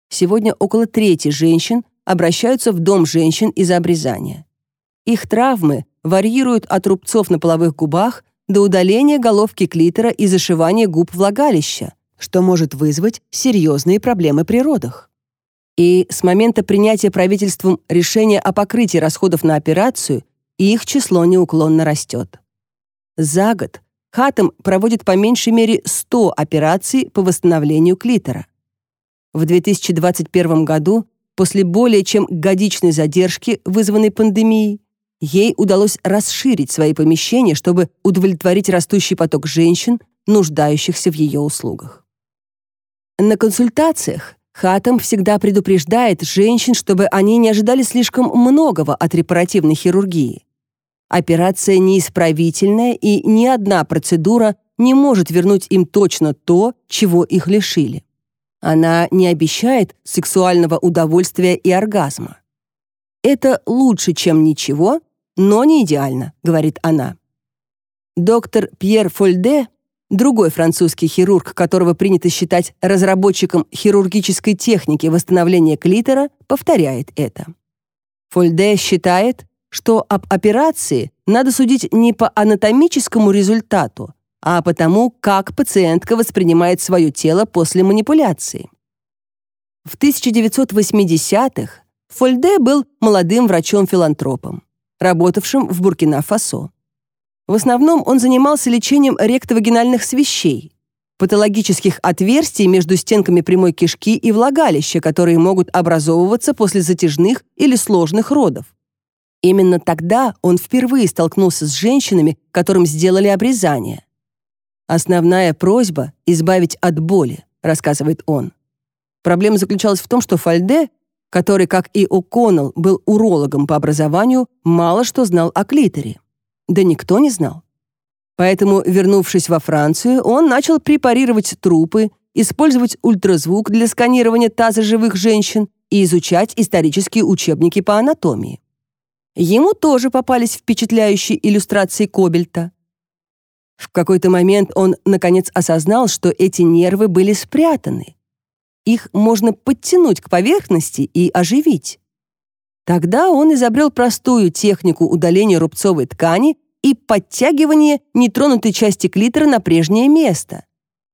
Сегодня около трети женщин обращаются в дом женщин из-за обрезания. Их травмы варьируют от рубцов на половых губах до удаления головки клитора и зашивания губ влагалища, что может вызвать серьезные проблемы при родах и с момента принятия правительством решения о покрытии расходов на операцию их число неуклонно растет. За год Хатам проводит по меньшей мере 100 операций по восстановлению клитора. В 2021 году, после более чем годичной задержки, вызванной пандемией, ей удалось расширить свои помещения, чтобы удовлетворить растущий поток женщин, нуждающихся в ее услугах. На консультациях Хатам всегда предупреждает женщин, чтобы они не ожидали слишком многого от репаративной хирургии. Операция неисправительная, и ни одна процедура не может вернуть им точно то, чего их лишили. Она не обещает сексуального удовольствия и оргазма. «Это лучше, чем ничего, но не идеально», — говорит она. Доктор Пьер Фольде Другой французский хирург, которого принято считать разработчиком хирургической техники восстановления клитора, повторяет это. Фольде считает, что об операции надо судить не по анатомическому результату, а по тому, как пациентка воспринимает свое тело после манипуляции. В 1980-х Фольде был молодым врачом-филантропом, работавшим в Буркина-Фасо. В основном он занимался лечением ректовагинальных свищей, патологических отверстий между стенками прямой кишки и влагалища, которые могут образовываться после затяжных или сложных родов. Именно тогда он впервые столкнулся с женщинами, которым сделали обрезание. «Основная просьба — избавить от боли», — рассказывает он. Проблема заключалась в том, что Фальде, который, как и О'Коннелл, был урологом по образованию, мало что знал о клиторе. Да никто не знал. Поэтому, вернувшись во Францию, он начал препарировать трупы, использовать ультразвук для сканирования таза живых женщин и изучать исторические учебники по анатомии. Ему тоже попались впечатляющие иллюстрации Кобельта. В какой-то момент он, наконец, осознал, что эти нервы были спрятаны. Их можно подтянуть к поверхности и оживить. Тогда он изобрел простую технику удаления рубцовой ткани и подтягивания нетронутой части клитора на прежнее место.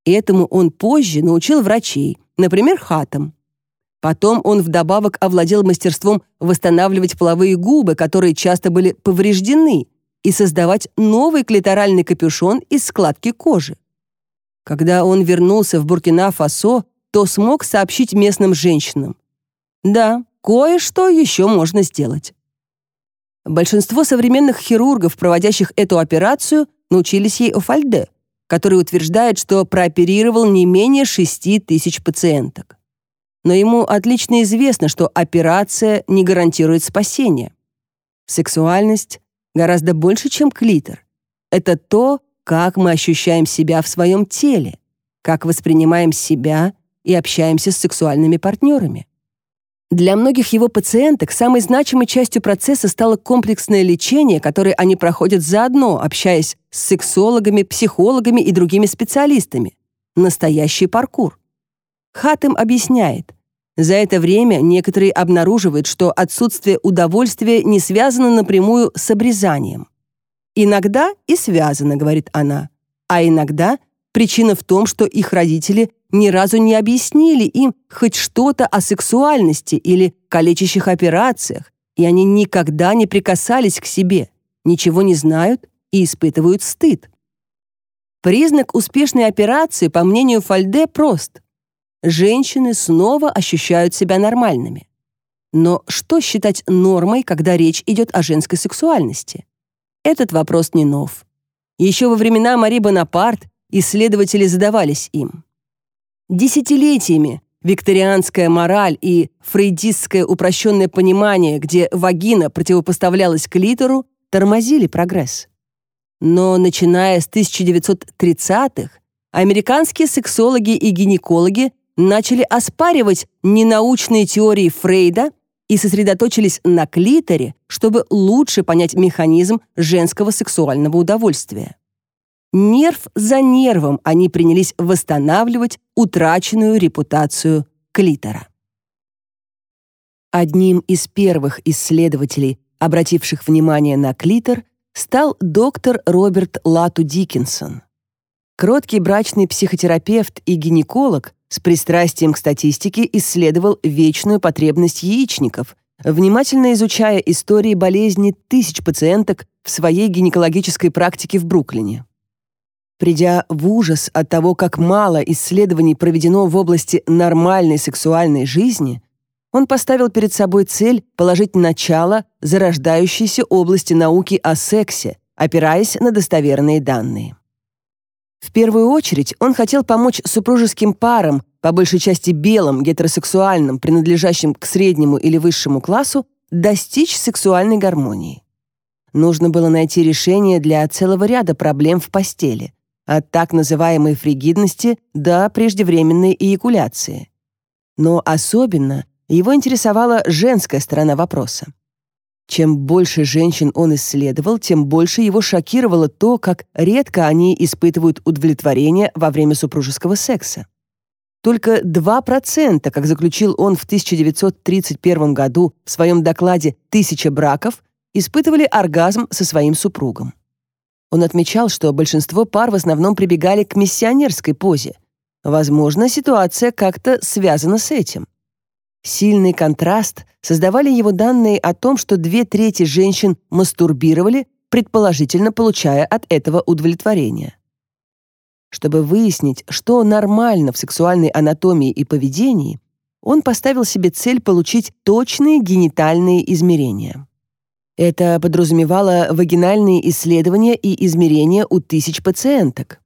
Этому он позже научил врачей, например, хатам. Потом он вдобавок овладел мастерством восстанавливать половые губы, которые часто были повреждены, и создавать новый клиторальный капюшон из складки кожи. Когда он вернулся в Буркина-Фасо, то смог сообщить местным женщинам. Да, кое-что еще можно сделать. Большинство современных хирургов, проводящих эту операцию, научились ей у Фальде, который утверждает, что прооперировал не менее 6 тысяч пациенток. Но ему отлично известно, что операция не гарантирует спасение. Сексуальность гораздо больше, чем клитор. Это то, как мы ощущаем себя в своем теле, как воспринимаем себя и общаемся с сексуальными партнерами. Для многих его пациенток самой значимой частью процесса стало комплексное лечение, которое они проходят заодно, общаясь с сексологами, психологами и другими специалистами. Настоящий паркур. Хатым объясняет, за это время некоторые обнаруживают, что отсутствие удовольствия не связано напрямую с обрезанием. «Иногда и связано», — говорит она, «а иногда причина в том, что их родители ни разу не объяснили им хоть что-то о сексуальности или калечащих операциях, и они никогда не прикасались к себе, ничего не знают и испытывают стыд. Признак успешной операции, по мнению Фальде, прост. Женщины снова ощущают себя нормальными. Но что считать нормой, когда речь идет о женской сексуальности? Этот вопрос не нов. Еще во времена Мари Бонапарт исследователи задавались им. Десятилетиями викторианская мораль и фрейдистское упрощенное понимание, где вагина противопоставлялась клитору, тормозили прогресс. Но начиная с 1930-х американские сексологи и гинекологи начали оспаривать ненаучные теории Фрейда и сосредоточились на клиторе, чтобы лучше понять механизм женского сексуального удовольствия. Нерв за нервом а они принялись восстанавливать утраченную репутацию клитора. Одним из первых исследователей, обративших внимание на клитор, стал доктор Роберт Лату Диккенсон. Кроткий брачный психотерапевт и гинеколог с пристрастием к статистике исследовал вечную потребность яичников, внимательно изучая истории болезни тысяч пациенток в своей гинекологической практике в Бруклине придя в ужас от того, как мало исследований проведено в области нормальной сексуальной жизни, он поставил перед собой цель положить начало зарождающейся области науки о сексе, опираясь на достоверные данные. В первую очередь он хотел помочь супружеским парам, по большей части белым, гетеросексуальным, принадлежащим к среднему или высшему классу, достичь сексуальной гармонии. Нужно было найти решение для целого ряда проблем в постели, от так называемой фригидности до преждевременной эякуляции. Но особенно его интересовала женская сторона вопроса. Чем больше женщин он исследовал, тем больше его шокировало то, как редко они испытывают удовлетворение во время супружеского секса. Только 2%, как заключил он в 1931 году в своем докладе «Тысяча браков», испытывали оргазм со своим супругом. Он отмечал, что большинство пар в основном прибегали к миссионерской позе. Возможно, ситуация как-то связана с этим. Сильный контраст создавали его данные о том, что две трети женщин мастурбировали, предположительно получая от этого удовлетворение. Чтобы выяснить, что нормально в сексуальной анатомии и поведении, он поставил себе цель получить точные генитальные измерения. Это подразумевало вагинальные исследования и измерения у тысяч пациенток.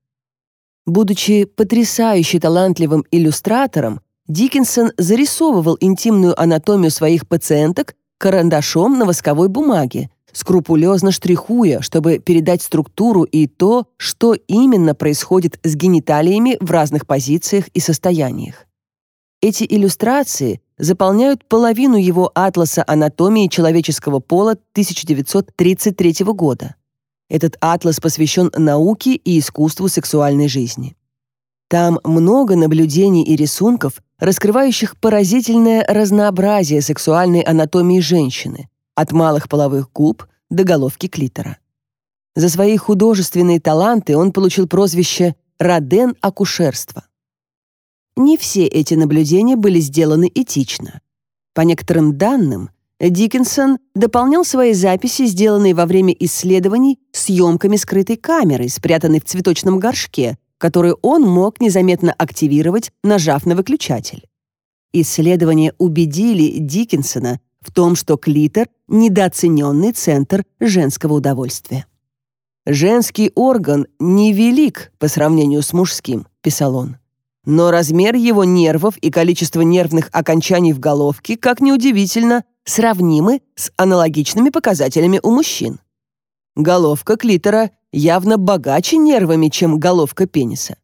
Будучи потрясающе талантливым иллюстратором, Диккенсон зарисовывал интимную анатомию своих пациенток карандашом на восковой бумаге, скрупулезно штрихуя, чтобы передать структуру и то, что именно происходит с гениталиями в разных позициях и состояниях. Эти иллюстрации заполняют половину его атласа анатомии человеческого пола 1933 года. Этот атлас посвящен науке и искусству сексуальной жизни. Там много наблюдений и рисунков, раскрывающих поразительное разнообразие сексуальной анатомии женщины, от малых половых губ до головки клитора. За свои художественные таланты он получил прозвище «Роден акушерства» не все эти наблюдения были сделаны этично. По некоторым данным, Диккенсон дополнял свои записи, сделанные во время исследований, съемками скрытой камеры, спрятанной в цветочном горшке, которую он мог незаметно активировать, нажав на выключатель. Исследования убедили Диккенсона в том, что клитор — недооцененный центр женского удовольствия. «Женский орган невелик по сравнению с мужским», — писал он. Но размер его нервов и количество нервных окончаний в головке, как неудивительно, сравнимы с аналогичными показателями у мужчин. Головка клитора явно богаче нервами, чем головка пениса.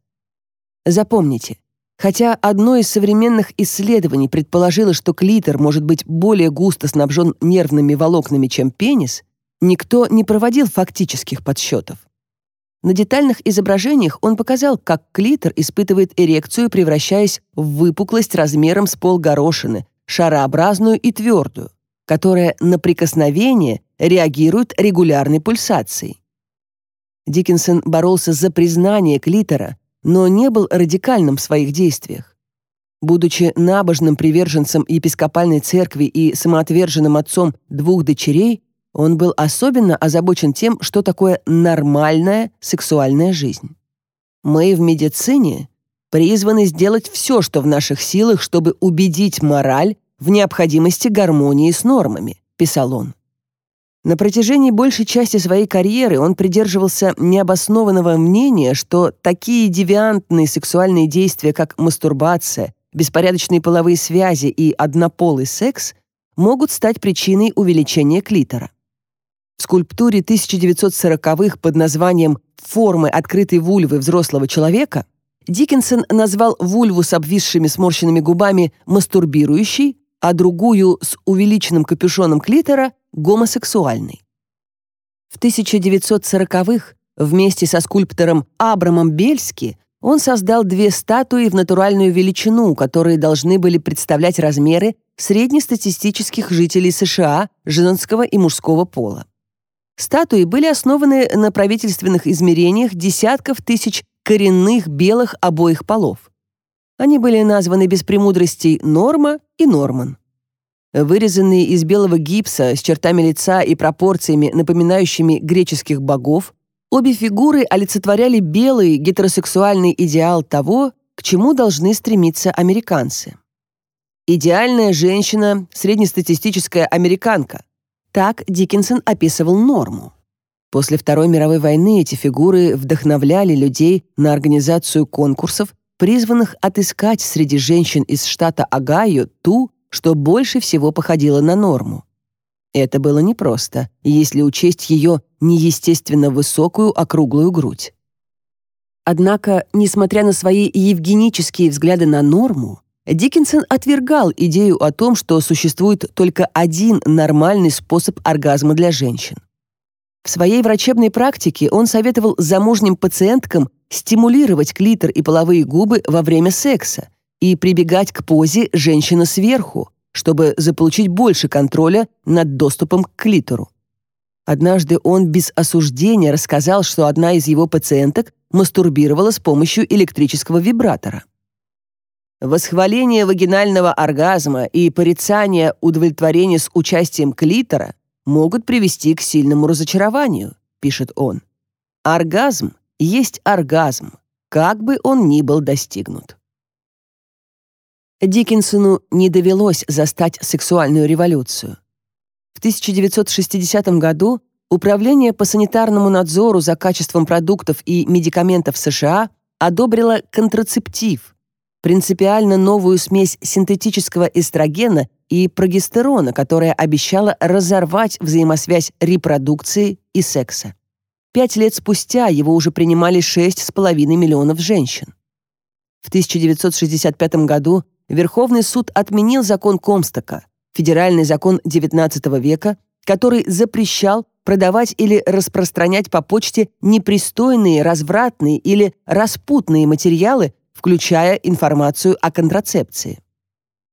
Запомните, хотя одно из современных исследований предположило, что клитор может быть более густо снабжен нервными волокнами, чем пенис, никто не проводил фактических подсчетов. На детальных изображениях он показал, как клитор испытывает эрекцию, превращаясь в выпуклость размером с пол горошины, шарообразную и твердую, которая на прикосновение реагирует регулярной пульсацией. Диккенсен боролся за признание клитора, но не был радикальным в своих действиях. Будучи набожным приверженцем епископальной церкви и самоотверженным отцом двух дочерей, он был особенно озабочен тем, что такое нормальная сексуальная жизнь. Мы в медицине призваны сделать все, что в наших силах, чтобы убедить мораль в необходимости гармонии с нормами, писал он. На протяжении большей части своей карьеры он придерживался необоснованного мнения, что такие девиантные сексуальные действия, как мастурбация, беспорядочные половые связи и однополый секс, могут стать причиной увеличения клитора. В скульптуре 1940-х под названием «Формы открытой вульвы взрослого человека» Диккенсон назвал вульву с обвисшими сморщенными губами мастурбирующей, а другую с увеличенным капюшоном клитора гомосексуальной. В 1940-х вместе со скульптором Абрамом Бельски он создал две статуи в натуральную величину, которые должны были представлять размеры среднестатистических жителей США женского и мужского пола. Статуи были основаны на правительственных измерениях десятков тысяч коренных белых обоих полов. Они были названы без премудростей Норма и Норман. Вырезанные из белого гипса с чертами лица и пропорциями, напоминающими греческих богов, обе фигуры олицетворяли белый гетеросексуальный идеал того, к чему должны стремиться американцы. Идеальная женщина – среднестатистическая американка, так Диккенсон описывал норму. После Второй мировой войны эти фигуры вдохновляли людей на организацию конкурсов, призванных отыскать среди женщин из штата Огайо ту, что больше всего походило на норму. Это было непросто, если учесть ее неестественно высокую округлую грудь. Однако, несмотря на свои евгенические взгляды на норму, Диккенсон отвергал идею о том, что существует только один нормальный способ оргазма для женщин. В своей врачебной практике он советовал замужним пациенткам стимулировать клитор и половые губы во время секса и прибегать к позе «женщина сверху», чтобы заполучить больше контроля над доступом к клитору. Однажды он без осуждения рассказал, что одна из его пациенток мастурбировала с помощью электрического вибратора. Восхваление вагинального оргазма и порицание удовлетворения с участием клитора могут привести к сильному разочарованию, пишет он. Оргазм есть оргазм, как бы он ни был достигнут. Диккенсону не довелось застать сексуальную революцию. В 1960 году Управление по санитарному надзору за качеством продуктов и медикаментов США одобрило контрацептив, принципиально новую смесь синтетического эстрогена и прогестерона, которая обещала разорвать взаимосвязь репродукции и секса. Пять лет спустя его уже принимали 6,5 миллионов женщин. В 1965 году Верховный суд отменил закон Комстока, федеральный закон XIX века, который запрещал продавать или распространять по почте непристойные, развратные или распутные материалы, включая информацию о контрацепции.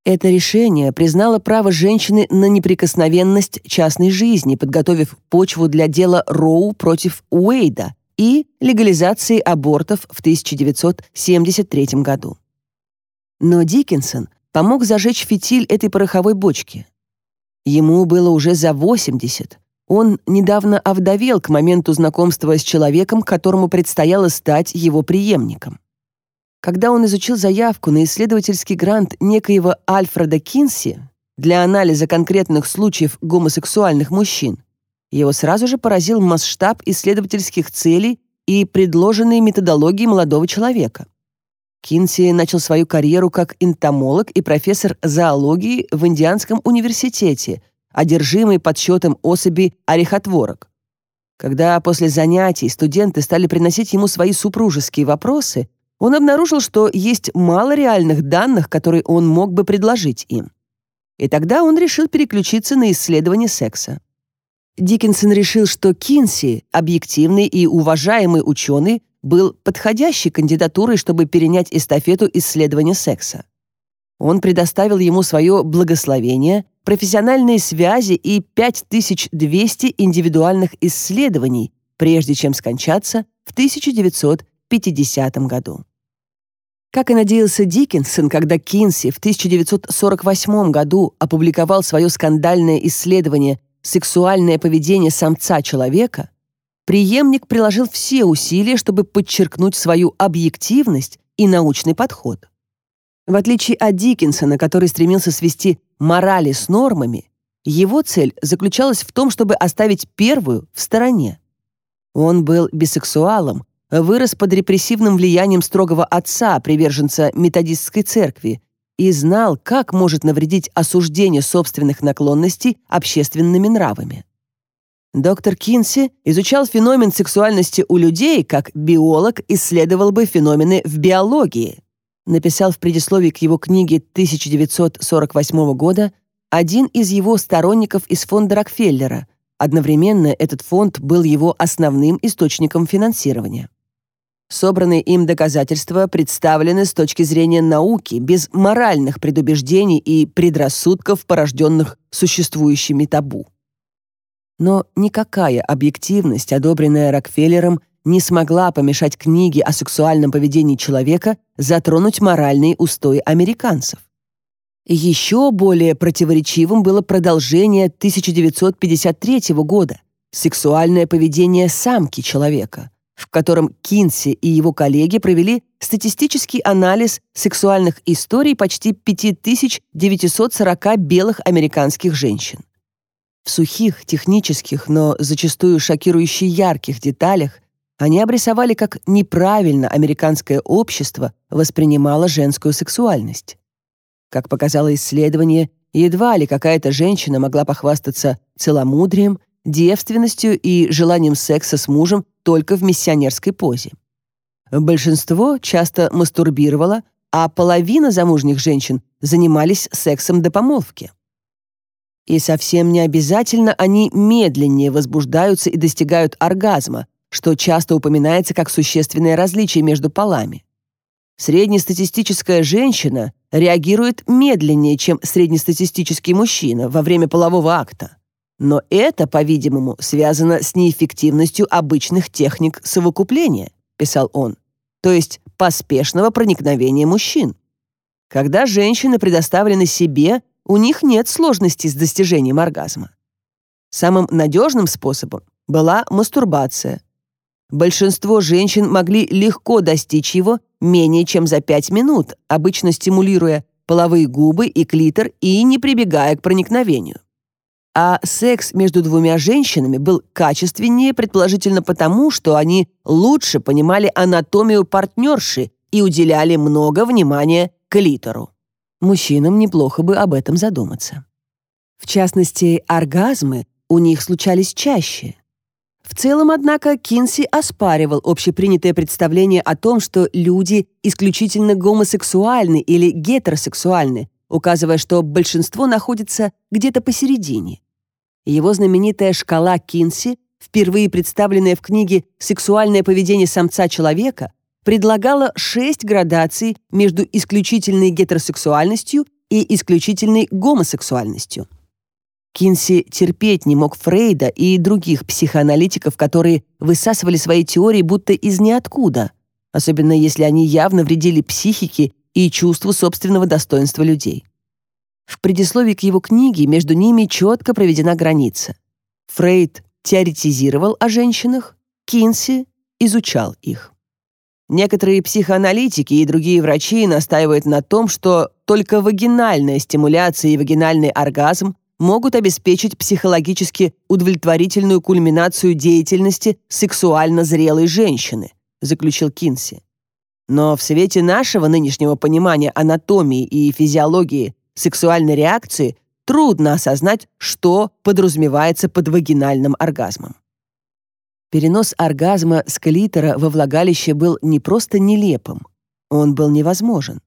Это решение признало право женщины на неприкосновенность частной жизни, подготовив почву для дела Роу против Уэйда и легализации абортов в 1973 году. Но Диккенсон помог зажечь фитиль этой пороховой бочки. Ему было уже за 80. Он недавно овдовел к моменту знакомства с человеком, которому предстояло стать его преемником. Когда он изучил заявку на исследовательский грант некоего Альфреда Кинси для анализа конкретных случаев гомосексуальных мужчин, его сразу же поразил масштаб исследовательских целей и предложенные методологии молодого человека. Кинси начал свою карьеру как энтомолог и профессор зоологии в Индианском университете, одержимый подсчетом особей орехотворок. Когда после занятий студенты стали приносить ему свои супружеские вопросы, он обнаружил, что есть мало реальных данных, которые он мог бы предложить им. И тогда он решил переключиться на исследование секса. Диккенсон решил, что Кинси, объективный и уважаемый ученый, был подходящей кандидатурой, чтобы перенять эстафету исследования секса. Он предоставил ему свое благословение, профессиональные связи и 5200 индивидуальных исследований, прежде чем скончаться в 1900 1950 году. Как и надеялся Диккенсон, когда Кинси в 1948 году опубликовал свое скандальное исследование «Сексуальное поведение самца-человека», преемник приложил все усилия, чтобы подчеркнуть свою объективность и научный подход. В отличие от Диккенсона, который стремился свести морали с нормами, его цель заключалась в том, чтобы оставить первую в стороне. Он был бисексуалом, вырос под репрессивным влиянием строгого отца, приверженца методистской церкви, и знал, как может навредить осуждение собственных наклонностей общественными нравами. Доктор Кинси изучал феномен сексуальности у людей, как биолог исследовал бы феномены в биологии. Написал в предисловии к его книге 1948 года один из его сторонников из фонда Рокфеллера. Одновременно этот фонд был его основным источником финансирования. Собранные им доказательства представлены с точки зрения науки, без моральных предубеждений и предрассудков, порожденных существующими табу. Но никакая объективность, одобренная Рокфеллером, не смогла помешать книге о сексуальном поведении человека затронуть моральные устои американцев. Еще более противоречивым было продолжение 1953 года «Сексуальное поведение самки человека», в котором Кинси и его коллеги провели статистический анализ сексуальных историй почти 5940 белых американских женщин. В сухих, технических, но зачастую шокирующе ярких деталях они обрисовали, как неправильно американское общество воспринимало женскую сексуальность. Как показало исследование, едва ли какая-то женщина могла похвастаться целомудрием девственностью и желанием секса с мужем только в миссионерской позе. Большинство часто мастурбировало, а половина замужних женщин занимались сексом до помолвки. И совсем не обязательно они медленнее возбуждаются и достигают оргазма, что часто упоминается как существенное различие между полами. Среднестатистическая женщина реагирует медленнее, чем среднестатистический мужчина во время полового акта. Но это, по-видимому, связано с неэффективностью обычных техник совокупления, писал он, то есть поспешного проникновения мужчин. Когда женщины предоставлены себе, у них нет сложностей с достижением оргазма. Самым надежным способом была мастурбация. Большинство женщин могли легко достичь его менее чем за 5 минут, обычно стимулируя половые губы и клитор и не прибегая к проникновению а секс между двумя женщинами был качественнее, предположительно потому, что они лучше понимали анатомию партнерши и уделяли много внимания клитору. Мужчинам неплохо бы об этом задуматься. В частности, оргазмы у них случались чаще. В целом, однако, Кинси оспаривал общепринятое представление о том, что люди исключительно гомосексуальны или гетеросексуальны, указывая, что большинство находится где-то посередине. Его знаменитая шкала Кинси, впервые представленная в книге «Сексуальное поведение самца-человека», предлагала шесть градаций между исключительной гетеросексуальностью и исключительной гомосексуальностью. Кинси терпеть не мог Фрейда и других психоаналитиков, которые высасывали свои теории будто из ниоткуда, особенно если они явно вредили психике и чувству собственного достоинства людей. В предисловии к его книге между ними четко проведена граница. Фрейд теоретизировал о женщинах, Кинси изучал их. Некоторые психоаналитики и другие врачи настаивают на том, что только вагинальная стимуляция и вагинальный оргазм могут обеспечить психологически удовлетворительную кульминацию деятельности сексуально зрелой женщины, заключил Кинси. Но в свете нашего нынешнего понимания анатомии и физиологии сексуальной реакции трудно осознать, что подразумевается под вагинальным оргазмом. Перенос оргазма с клитора во влагалище был не просто нелепым, он был невозможен.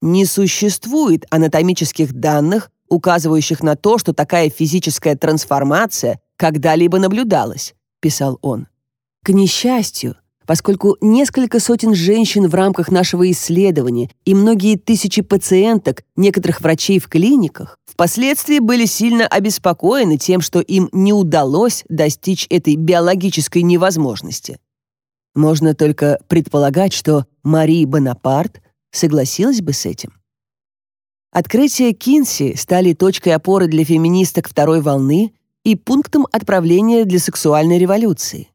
Не существует анатомических данных, указывающих на то, что такая физическая трансформация когда-либо наблюдалась, писал он. К несчастью, поскольку несколько сотен женщин в рамках нашего исследования и многие тысячи пациенток некоторых врачей в клиниках впоследствии были сильно обеспокоены тем, что им не удалось достичь этой биологической невозможности. Можно только предполагать, что Мари Бонапарт согласилась бы с этим. Открытия Кинси стали точкой опоры для феминисток второй волны и пунктом отправления для сексуальной революции.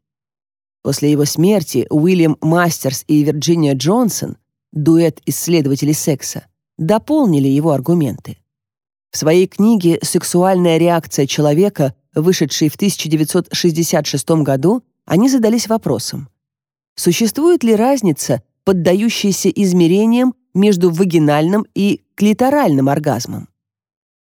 После его смерти Уильям Мастерс и Вирджиния Джонсон, дуэт исследователей секса, дополнили его аргументы. В своей книге «Сексуальная реакция человека», вышедшей в 1966 году, они задались вопросом, существует ли разница, поддающаяся измерениям между вагинальным и клиторальным оргазмом?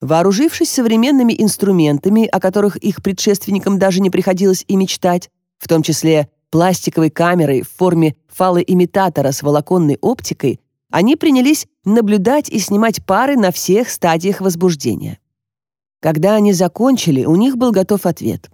Вооружившись современными инструментами, о которых их предшественникам даже не приходилось и мечтать, в том числе пластиковой камерой в форме фалы имитатора с волоконной оптикой, они принялись наблюдать и снимать пары на всех стадиях возбуждения. Когда они закончили, у них был готов ответ.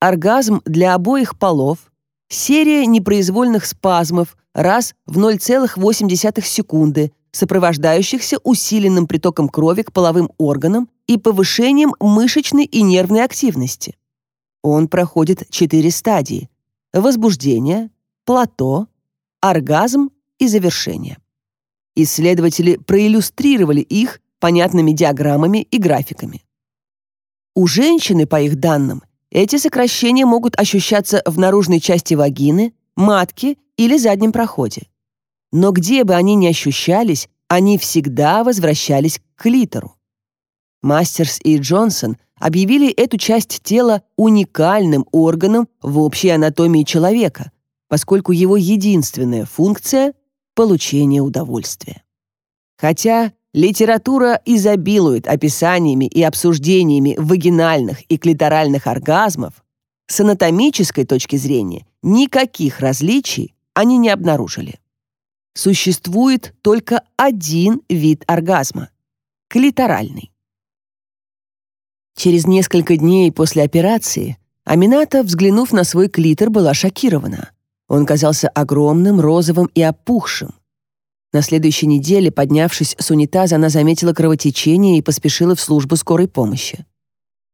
Оргазм для обоих полов, серия непроизвольных спазмов раз в 0,8 секунды, сопровождающихся усиленным притоком крови к половым органам и повышением мышечной и нервной активности. Он проходит четыре стадии возбуждение, плато, оргазм и завершение. Исследователи проиллюстрировали их понятными диаграммами и графиками. У женщины, по их данным, эти сокращения могут ощущаться в наружной части вагины, матки или заднем проходе. Но где бы они ни ощущались, они всегда возвращались к клитору. Мастерс и Джонсон – объявили эту часть тела уникальным органом в общей анатомии человека, поскольку его единственная функция — получение удовольствия. Хотя литература изобилует описаниями и обсуждениями вагинальных и клиторальных оргазмов, с анатомической точки зрения никаких различий они не обнаружили. Существует только один вид оргазма – клиторальный. Через несколько дней после операции Амината, взглянув на свой клитор, была шокирована. Он казался огромным, розовым и опухшим. На следующей неделе, поднявшись с унитаза, она заметила кровотечение и поспешила в службу скорой помощи.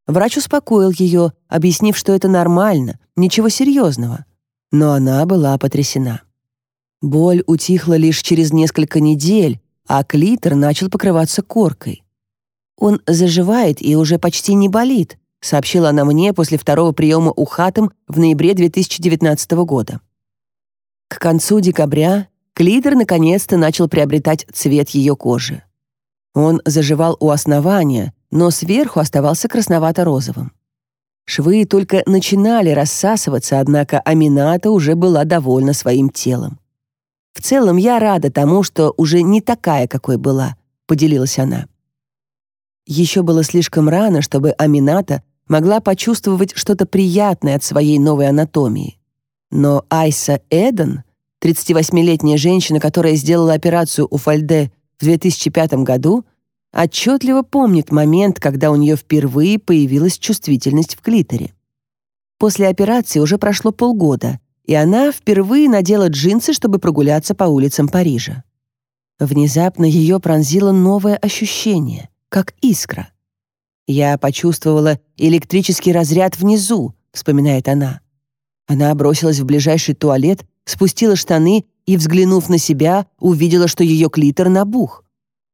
Врач успокоил ее, объяснив, что это нормально, ничего серьезного. Но она была потрясена. Боль утихла лишь через несколько недель, а клитор начал покрываться коркой. «Он заживает и уже почти не болит», сообщила она мне после второго приема у Хатам в ноябре 2019 года. К концу декабря клитор наконец-то начал приобретать цвет ее кожи. Он заживал у основания, но сверху оставался красновато-розовым. Швы только начинали рассасываться, однако Амината уже была довольна своим телом. «В целом я рада тому, что уже не такая, какой была», — поделилась она. Еще было слишком рано, чтобы Амината могла почувствовать что-то приятное от своей новой анатомии. Но Айса Эден, 38-летняя женщина, которая сделала операцию у Фальде в 2005 году, отчетливо помнит момент, когда у нее впервые появилась чувствительность в клиторе. После операции уже прошло полгода, и она впервые надела джинсы, чтобы прогуляться по улицам Парижа. Внезапно ее пронзило новое ощущение — как искра. «Я почувствовала электрический разряд внизу», — вспоминает она. Она бросилась в ближайший туалет, спустила штаны и, взглянув на себя, увидела, что ее клитор набух.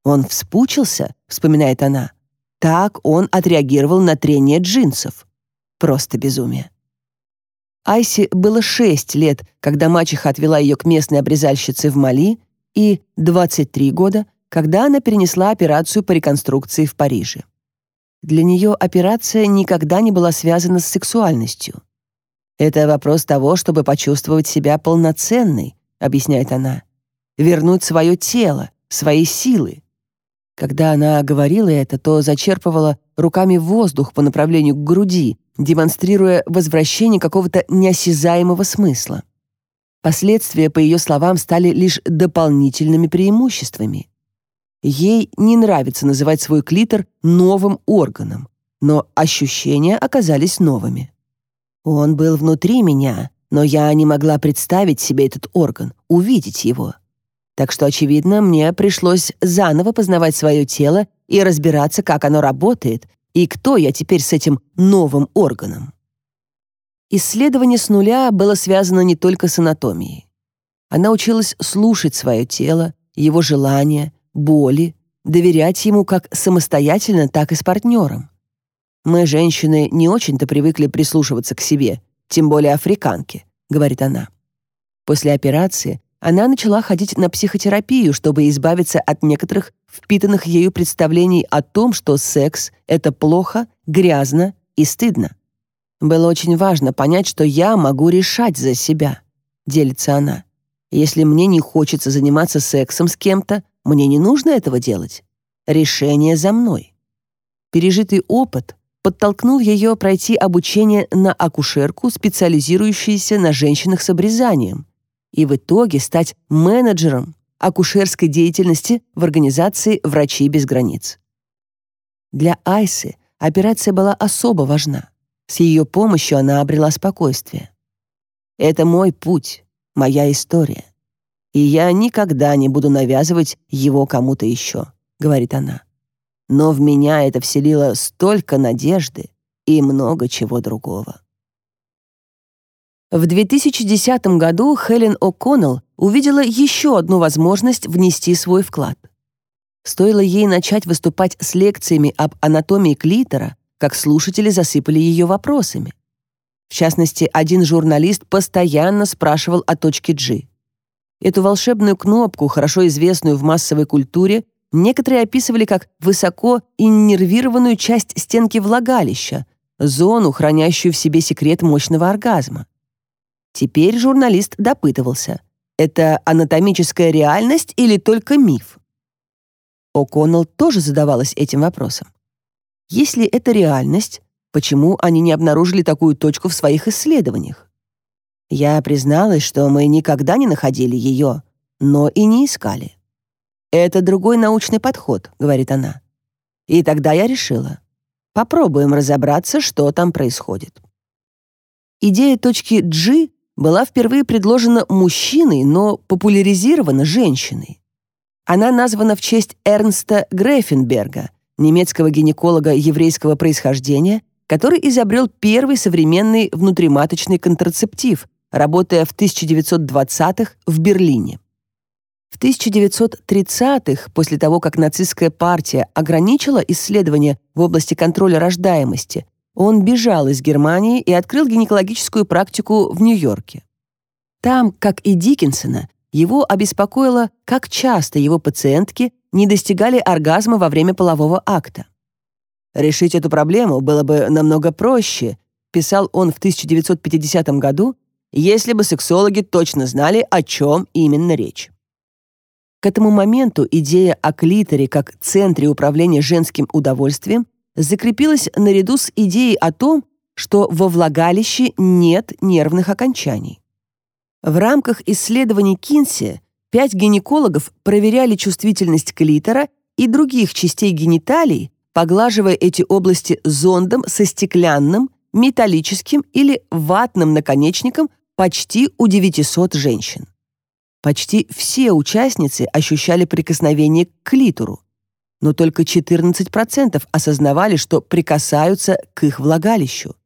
«Он вспучился», — вспоминает она. Так он отреагировал на трение джинсов. Просто безумие. Айси было 6 лет, когда мачеха отвела ее к местной обрезальщице в Мали, и 23 года, когда она перенесла операцию по реконструкции в Париже. Для нее операция никогда не была связана с сексуальностью. «Это вопрос того, чтобы почувствовать себя полноценной», — объясняет она. «Вернуть свое тело, свои силы». Когда она говорила это, то зачерпывала руками воздух по направлению к груди, демонстрируя возвращение какого-то неосязаемого смысла. Последствия, по ее словам, стали лишь дополнительными преимуществами. Ей не нравится называть свой клитор новым органом, но ощущения оказались новыми. Он был внутри меня, но я не могла представить себе этот орган, увидеть его. Так что, очевидно, мне пришлось заново познавать свое тело и разбираться, как оно работает и кто я теперь с этим новым органом. Исследование с нуля было связано не только с анатомией. Она училась слушать свое тело, его желания, боли, доверять ему как самостоятельно, так и с партнером. «Мы, женщины, не очень-то привыкли прислушиваться к себе, тем более африканки», — говорит она. После операции она начала ходить на психотерапию, чтобы избавиться от некоторых впитанных ею представлений о том, что секс — это плохо, грязно и стыдно. «Было очень важно понять, что я могу решать за себя», — делится она. «Если мне не хочется заниматься сексом с кем-то, мне не нужно этого делать. Решение за мной. Пережитый опыт подтолкнул ее пройти обучение на акушерку, специализирующуюся на женщинах с обрезанием, и в итоге стать менеджером акушерской деятельности в организации «Врачи без границ». Для Айсы операция была особо важна. С ее помощью она обрела спокойствие. «Это мой путь, моя история и я никогда не буду навязывать его кому-то еще», — говорит она. «Но в меня это вселило столько надежды и много чего другого». В 2010 году Хелен О'Коннелл увидела еще одну возможность внести свой вклад. Стоило ей начать выступать с лекциями об анатомии клитора, как слушатели засыпали ее вопросами. В частности, один журналист постоянно спрашивал о точке G. Эту волшебную кнопку, хорошо известную в массовой культуре, некоторые описывали как высоко иннервированную часть стенки влагалища, зону, хранящую в себе секрет мощного оргазма. Теперь журналист допытывался, это анатомическая реальность или только миф? О'Коннелл тоже задавалась этим вопросом. Если это реальность, почему они не обнаружили такую точку в своих исследованиях? Я призналась, что мы никогда не находили ее, но и не искали. «Это другой научный подход», — говорит она. И тогда я решила. Попробуем разобраться, что там происходит. Идея точки G была впервые предложена мужчиной, но популяризирована женщиной. Она названа в честь Эрнста Грефенберга, немецкого гинеколога еврейского происхождения, который изобрел первый современный внутриматочный контрацептив, работая в 1920-х в Берлине. В 1930-х, после того, как нацистская партия ограничила исследования в области контроля рождаемости, он бежал из Германии и открыл гинекологическую практику в Нью-Йорке. Там, как и Диккенсона, его обеспокоило, как часто его пациентки не достигали оргазма во время полового акта. «Решить эту проблему было бы намного проще», писал он в 1950 году, если бы сексологи точно знали, о чем именно речь. К этому моменту идея о клиторе как центре управления женским удовольствием закрепилась наряду с идеей о том, что во влагалище нет нервных окончаний. В рамках исследований Кинси пять гинекологов проверяли чувствительность клитора и других частей гениталий, поглаживая эти области зондом со стеклянным, металлическим или ватным наконечником почти у 900 женщин. Почти все участницы ощущали прикосновение к клитору, но только 14% осознавали, что прикасаются к их влагалищу.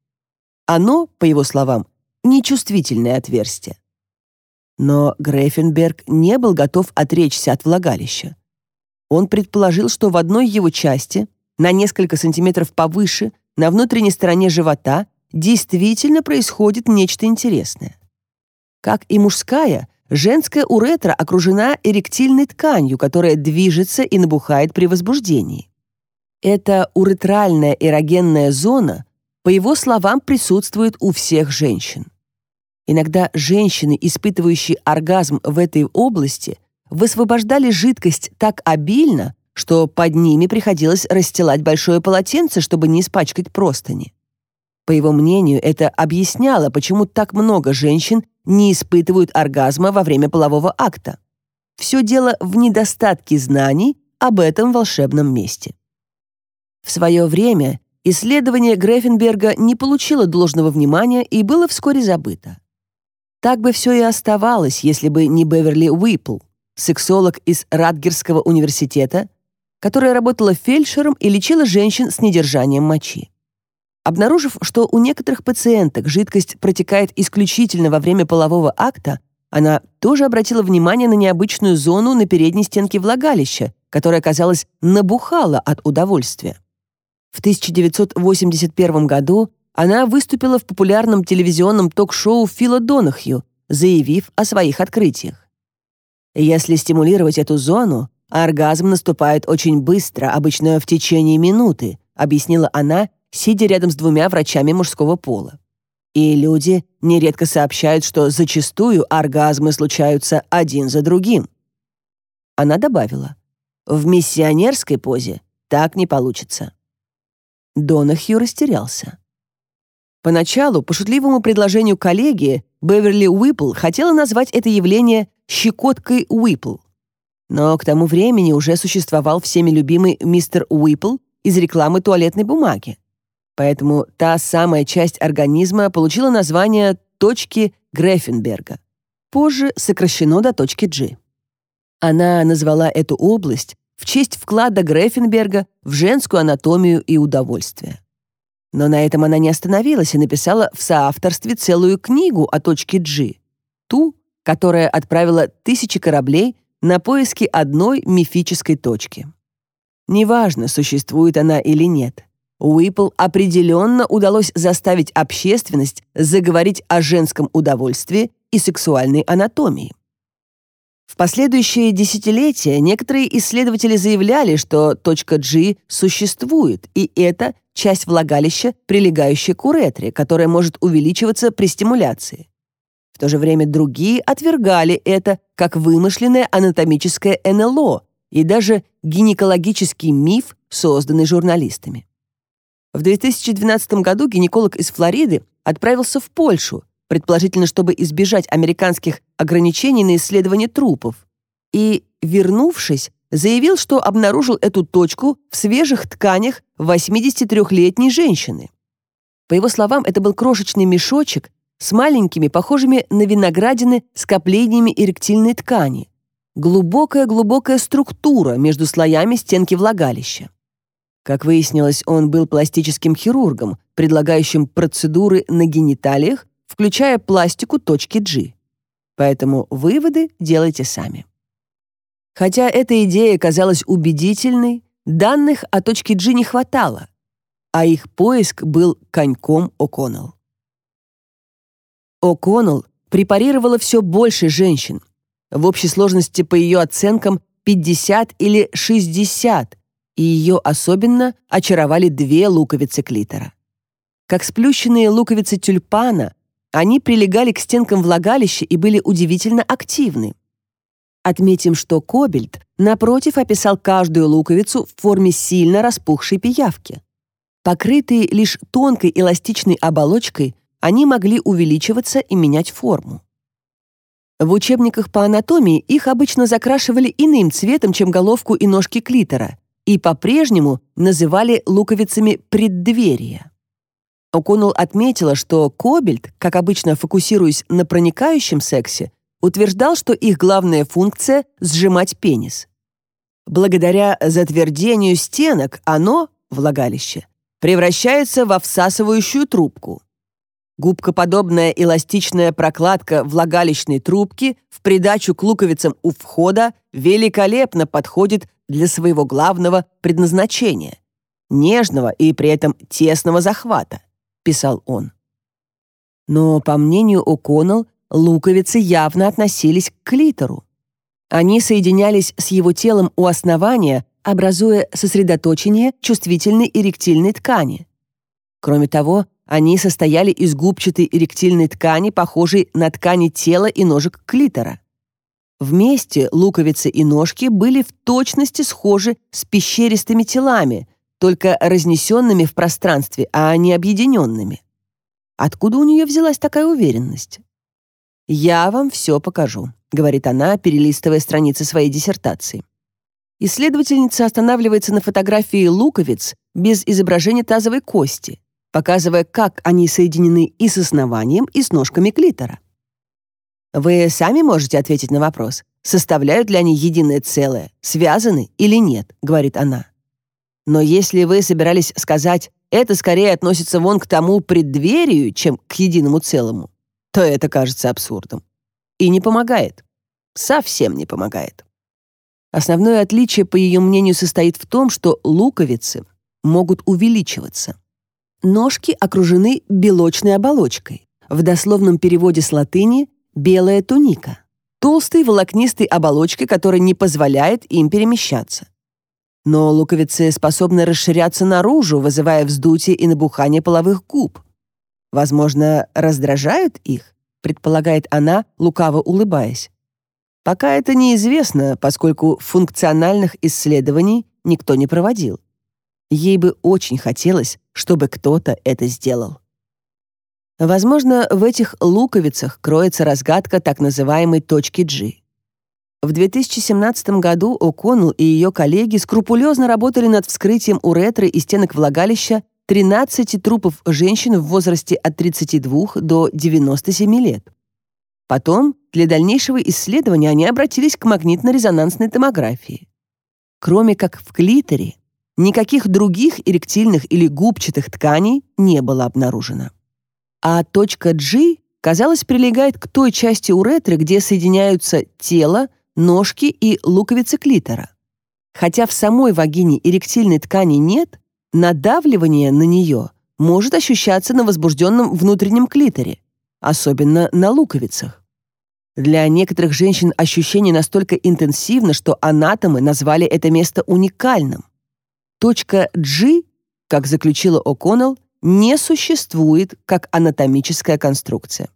Оно, по его словам, нечувствительное отверстие. Но Грейфенберг не был готов отречься от влагалища. Он предположил, что в одной его части, на несколько сантиметров повыше, на внутренней стороне живота, действительно происходит нечто интересное как и мужская. Женская уретра окружена эректильной тканью, которая движется и набухает при возбуждении. Эта уретральная эрогенная зона, по его словам, присутствует у всех женщин. Иногда женщины, испытывающие оргазм в этой области, высвобождали жидкость так обильно, что под ними приходилось расстилать большое полотенце, чтобы не испачкать простыни. По его мнению, это объясняло, почему так много женщин не испытывают оргазма во время полового акта. Все дело в недостатке знаний об этом волшебном месте. В свое время исследование Грефенберга не получило должного внимания и было вскоре забыто. Так бы все и оставалось, если бы не Беверли Уиппл, сексолог из Радгерского университета, которая работала фельдшером и лечила женщин с недержанием мочи. Обнаружив, что у некоторых пациенток жидкость протекает исключительно во время полового акта, она тоже обратила внимание на необычную зону на передней стенке влагалища, которая, казалось, набухала от удовольствия. В 1981 году она выступила в популярном телевизионном ток-шоу Фила Донахью, заявив о своих открытиях. Если стимулировать эту зону, оргазм наступает очень быстро, обычно в течение минуты, объяснила она сидя рядом с двумя врачами мужского пола. И люди нередко сообщают, что зачастую оргазмы случаются один за другим. Она добавила, в миссионерской позе так не получится. Донахью растерялся. Поначалу, по шутливому предложению коллеги, Беверли Уиппл хотела назвать это явление «щекоткой Уиппл». Но к тому времени уже существовал всеми любимый мистер Уиппл из рекламы туалетной бумаги. Поэтому та самая часть организма получила название точки Грефенберга, позже сокращено до точки G. Она назвала эту область в честь вклада Грефенберга в женскую анатомию и удовольствие. Но на этом она не остановилась и написала в соавторстве целую книгу о точке G, ту, которая отправила тысячи кораблей на поиски одной мифической точки. Неважно, существует она или нет. Уипл определенно удалось заставить общественность заговорить о женском удовольствии и сексуальной анатомии. В последующие десятилетия некоторые исследователи заявляли, что точка G существует, и это часть влагалища, прилегающая к уретре, которая может увеличиваться при стимуляции. В то же время другие отвергали это как вымышленное анатомическое НЛО и даже гинекологический миф, созданный журналистами. В 2012 году гинеколог из Флориды отправился в Польшу, предположительно, ну, чтобы избежать американских ограничений на исследование трупов. И, вернувшись, заявил, что обнаружил эту точку в свежих тканях 83-летней женщины. По его словам, это был крошечный мешочек с маленькими, похожими на виноградины, скоплениями эректильной ткани. Глубокая-глубокая структура между слоями стенки влагалища. Как выяснилось, он был пластическим хирургом, предлагающим процедуры на гениталиях, включая пластику точки G. Поэтому выводы делайте сами. Хотя эта идея казалась убедительной, данных о точке G не хватало, а их поиск был коньком О'Коннелл. О'Коннелл препарировала все больше женщин. В общей сложности, по ее оценкам, 50 или 60 и ее особенно очаровали две луковицы клитора. Как сплющенные луковицы тюльпана, они прилегали к стенкам влагалища и были удивительно активны. Отметим, что Кобельт, напротив, описал каждую луковицу в форме сильно распухшей пиявки. Покрытые лишь тонкой эластичной оболочкой, они могли увеличиваться и менять форму. В учебниках по анатомии их обычно закрашивали иным цветом, чем головку и ножки клитора, и по-прежнему называли луковицами преддверия. Оконул отметила, что Кобельт, как обычно фокусируясь на проникающем сексе, утверждал, что их главная функция — сжимать пенис. Благодаря затвердению стенок оно, влагалище, превращается во всасывающую трубку. Губкоподобная эластичная прокладка влагалищной трубки в придачу к луковицам у входа великолепно подходит для своего главного предназначения — нежного и при этом тесного захвата, писал он. Но, по мнению О'Коннелл, луковицы явно относились к клитору. Они соединялись с его телом у основания, образуя сосредоточение чувствительной эректильной ткани. Кроме того, они состояли из губчатой эректильной ткани, похожей на ткани тела и ножек клитора. Вместе луковицы и ножки были в точности схожи с пещеристыми телами, только разнесенными в пространстве, а не объединенными. Откуда у нее взялась такая уверенность? «Я вам все покажу», — говорит она, перелистывая страницы своей диссертации. Исследовательница останавливается на фотографии луковиц без изображения тазовой кости, показывая, как они соединены и с основанием, и с ножками клитора. Вы сами можете ответить на вопрос, составляют ли они единое целое, связаны или нет, говорит она. Но если вы собирались сказать «это скорее относится вон к тому преддверию, чем к единому целому», то это кажется абсурдом. И не помогает. Совсем не помогает. Основное отличие, по ее мнению, состоит в том, что луковицы могут увеличиваться. Ножки окружены белочной оболочкой. В дословном переводе с латыни белая туника, толстый волокнистый оболочки, который не позволяет им перемещаться. Но луковицы способны расширяться наружу, вызывая вздутие и набухание половых губ. Возможно, раздражают их, предполагает она, лукаво улыбаясь. Пока это неизвестно, поскольку функциональных исследований никто не проводил. Ей бы очень хотелось, чтобы кто-то это сделал. Возможно, в этих луковицах кроется разгадка так называемой точки G. В 2017 году О'Коннелл и ее коллеги скрупулезно работали над вскрытием уретры и стенок влагалища 13 трупов женщин в возрасте от 32 до 97 лет. Потом, для дальнейшего исследования они обратились к магнитно-резонансной томографии. Кроме как в клиторе, никаких других эректильных или губчатых тканей не было обнаружено а точка G, казалось, прилегает к той части уретры, где соединяются тело, ножки и луковицы клитора. Хотя в самой вагине эректильной ткани нет, надавливание на нее может ощущаться на возбужденном внутреннем клиторе, особенно на луковицах. Для некоторых женщин ощущение настолько интенсивно, что анатомы назвали это место уникальным. Точка G, как заключила О'Коннелл, не существует как анатомическая конструкция.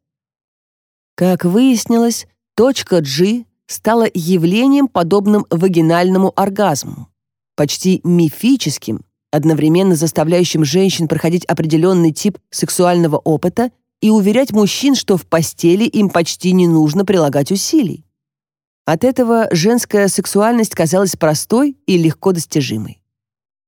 Как выяснилось, точка G стала явлением, подобным вагинальному оргазму, почти мифическим, одновременно заставляющим женщин проходить определенный тип сексуального опыта и уверять мужчин, что в постели им почти не нужно прилагать усилий. От этого женская сексуальность казалась простой и легко достижимой.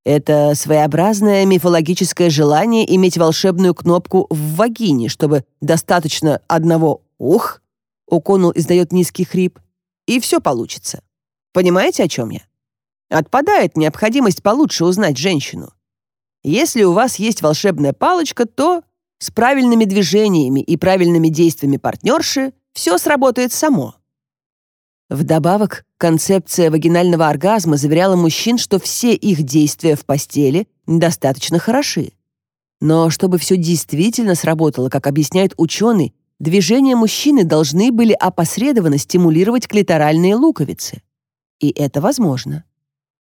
Это своеобразное мифологическое желание иметь волшебную кнопку в вагине, чтобы достаточно одного «ух» — Оконул издает низкий хрип, и все получится. Понимаете, о чем я? Отпадает необходимость получше узнать женщину. Если у вас есть волшебная палочка, то с правильными движениями и правильными действиями партнерши все сработает само. Вдобавок, концепция вагинального оргазма заверяла мужчин, что все их действия в постели достаточно хороши. Но чтобы все действительно сработало, как объясняет ученый, движения мужчины должны были опосредованно стимулировать клиторальные луковицы. И это возможно.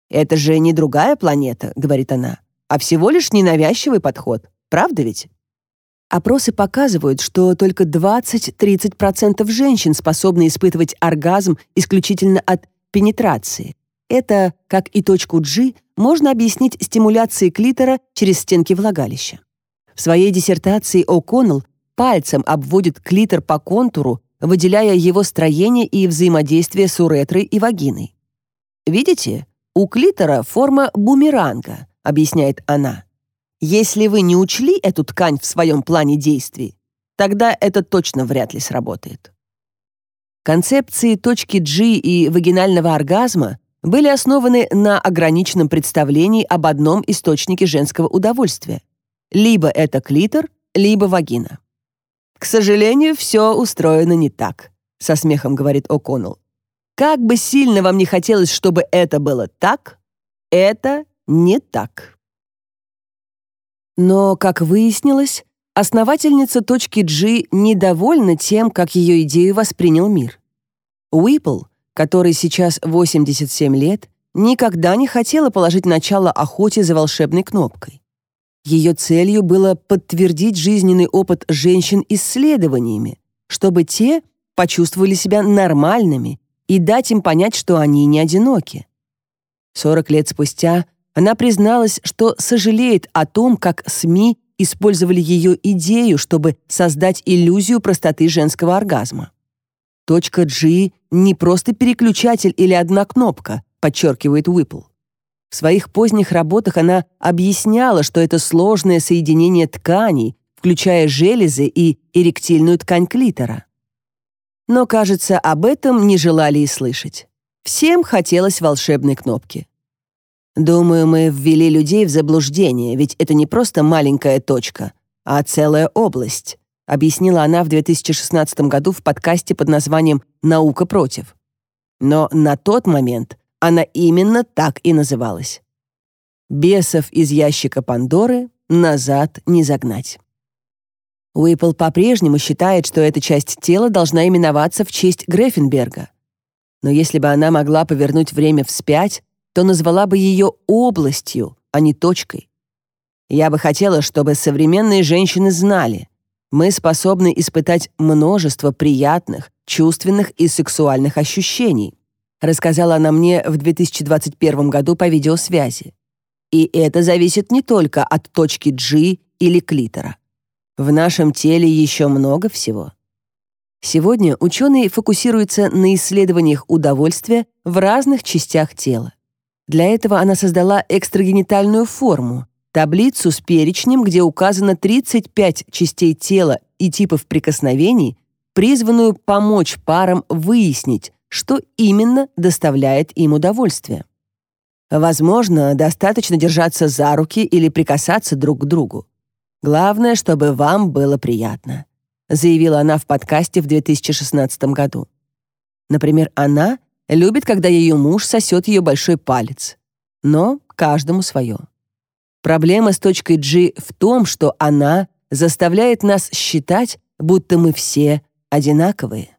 «Это же не другая планета», — говорит она, «а всего лишь ненавязчивый подход. Правда ведь?» Опросы показывают, что только 20-30% женщин способны испытывать оргазм исключительно от пенетрации. Это, как и точку G, можно объяснить стимуляцией клитора через стенки влагалища. В своей диссертации О'Коннелл пальцем обводит клитор по контуру, выделяя его строение и взаимодействие с уретрой и вагиной. «Видите, у клитора форма бумеранга», — объясняет она. «Если вы не учли эту ткань в своем плане действий, тогда это точно вряд ли сработает». Концепции точки G и вагинального оргазма были основаны на ограниченном представлении об одном источнике женского удовольствия. Либо это клитор, либо вагина. «К сожалению, все устроено не так», — со смехом говорит О'Коннелл. «Как бы сильно вам не хотелось, чтобы это было так, это не так». Но, как выяснилось, Основательница точки G недовольна тем, как ее идею воспринял мир. Уипл, который сейчас 87 лет, никогда не хотела положить начало охоте за волшебной кнопкой. Ее целью было подтвердить жизненный опыт женщин исследованиями, чтобы те почувствовали себя нормальными и дать им понять, что они не одиноки. 40 лет спустя она призналась, что сожалеет о том, как СМИ использовали ее идею, чтобы создать иллюзию простоты женского оргазма. Точка G не просто переключатель или одна кнопка, подчеркивает Уиппл. В своих поздних работах она объясняла, что это сложное соединение тканей, включая железы и эректильную ткань клитора. Но, кажется, об этом не желали и слышать. Всем хотелось волшебной кнопки. Думаю, мы ввели людей в заблуждение, ведь это не просто маленькая точка, а целая область», объяснила она в 2016 году в подкасте под названием «Наука против». Но на тот момент она именно так и называлась. «Бесов из ящика Пандоры назад не загнать». Уиппл по-прежнему считает, что эта часть тела должна именоваться в честь Грефенберга. Но если бы она могла повернуть время вспять, то назвала бы ее областью, а не точкой. Я бы хотела, чтобы современные женщины знали, мы способны испытать множество приятных, чувственных и сексуальных ощущений, рассказала она мне в 2021 году по видеосвязи. И это зависит не только от точки G или клитора. В нашем теле еще много всего. Сегодня ученые фокусируются на исследованиях удовольствия в разных частях тела. Для этого она создала экстрагенитальную форму, таблицу с перечнем, где указано 35 частей тела и типов прикосновений, призванную помочь парам выяснить, что именно доставляет им удовольствие. Возможно, достаточно держаться за руки или прикасаться друг к другу. Главное, чтобы вам было приятно, заявила она в подкасте в 2016 году. Например, она любит, когда ее муж сосет ее большой палец. Но каждому свое. Проблема с точкой G в том, что она заставляет нас считать, будто мы все одинаковые.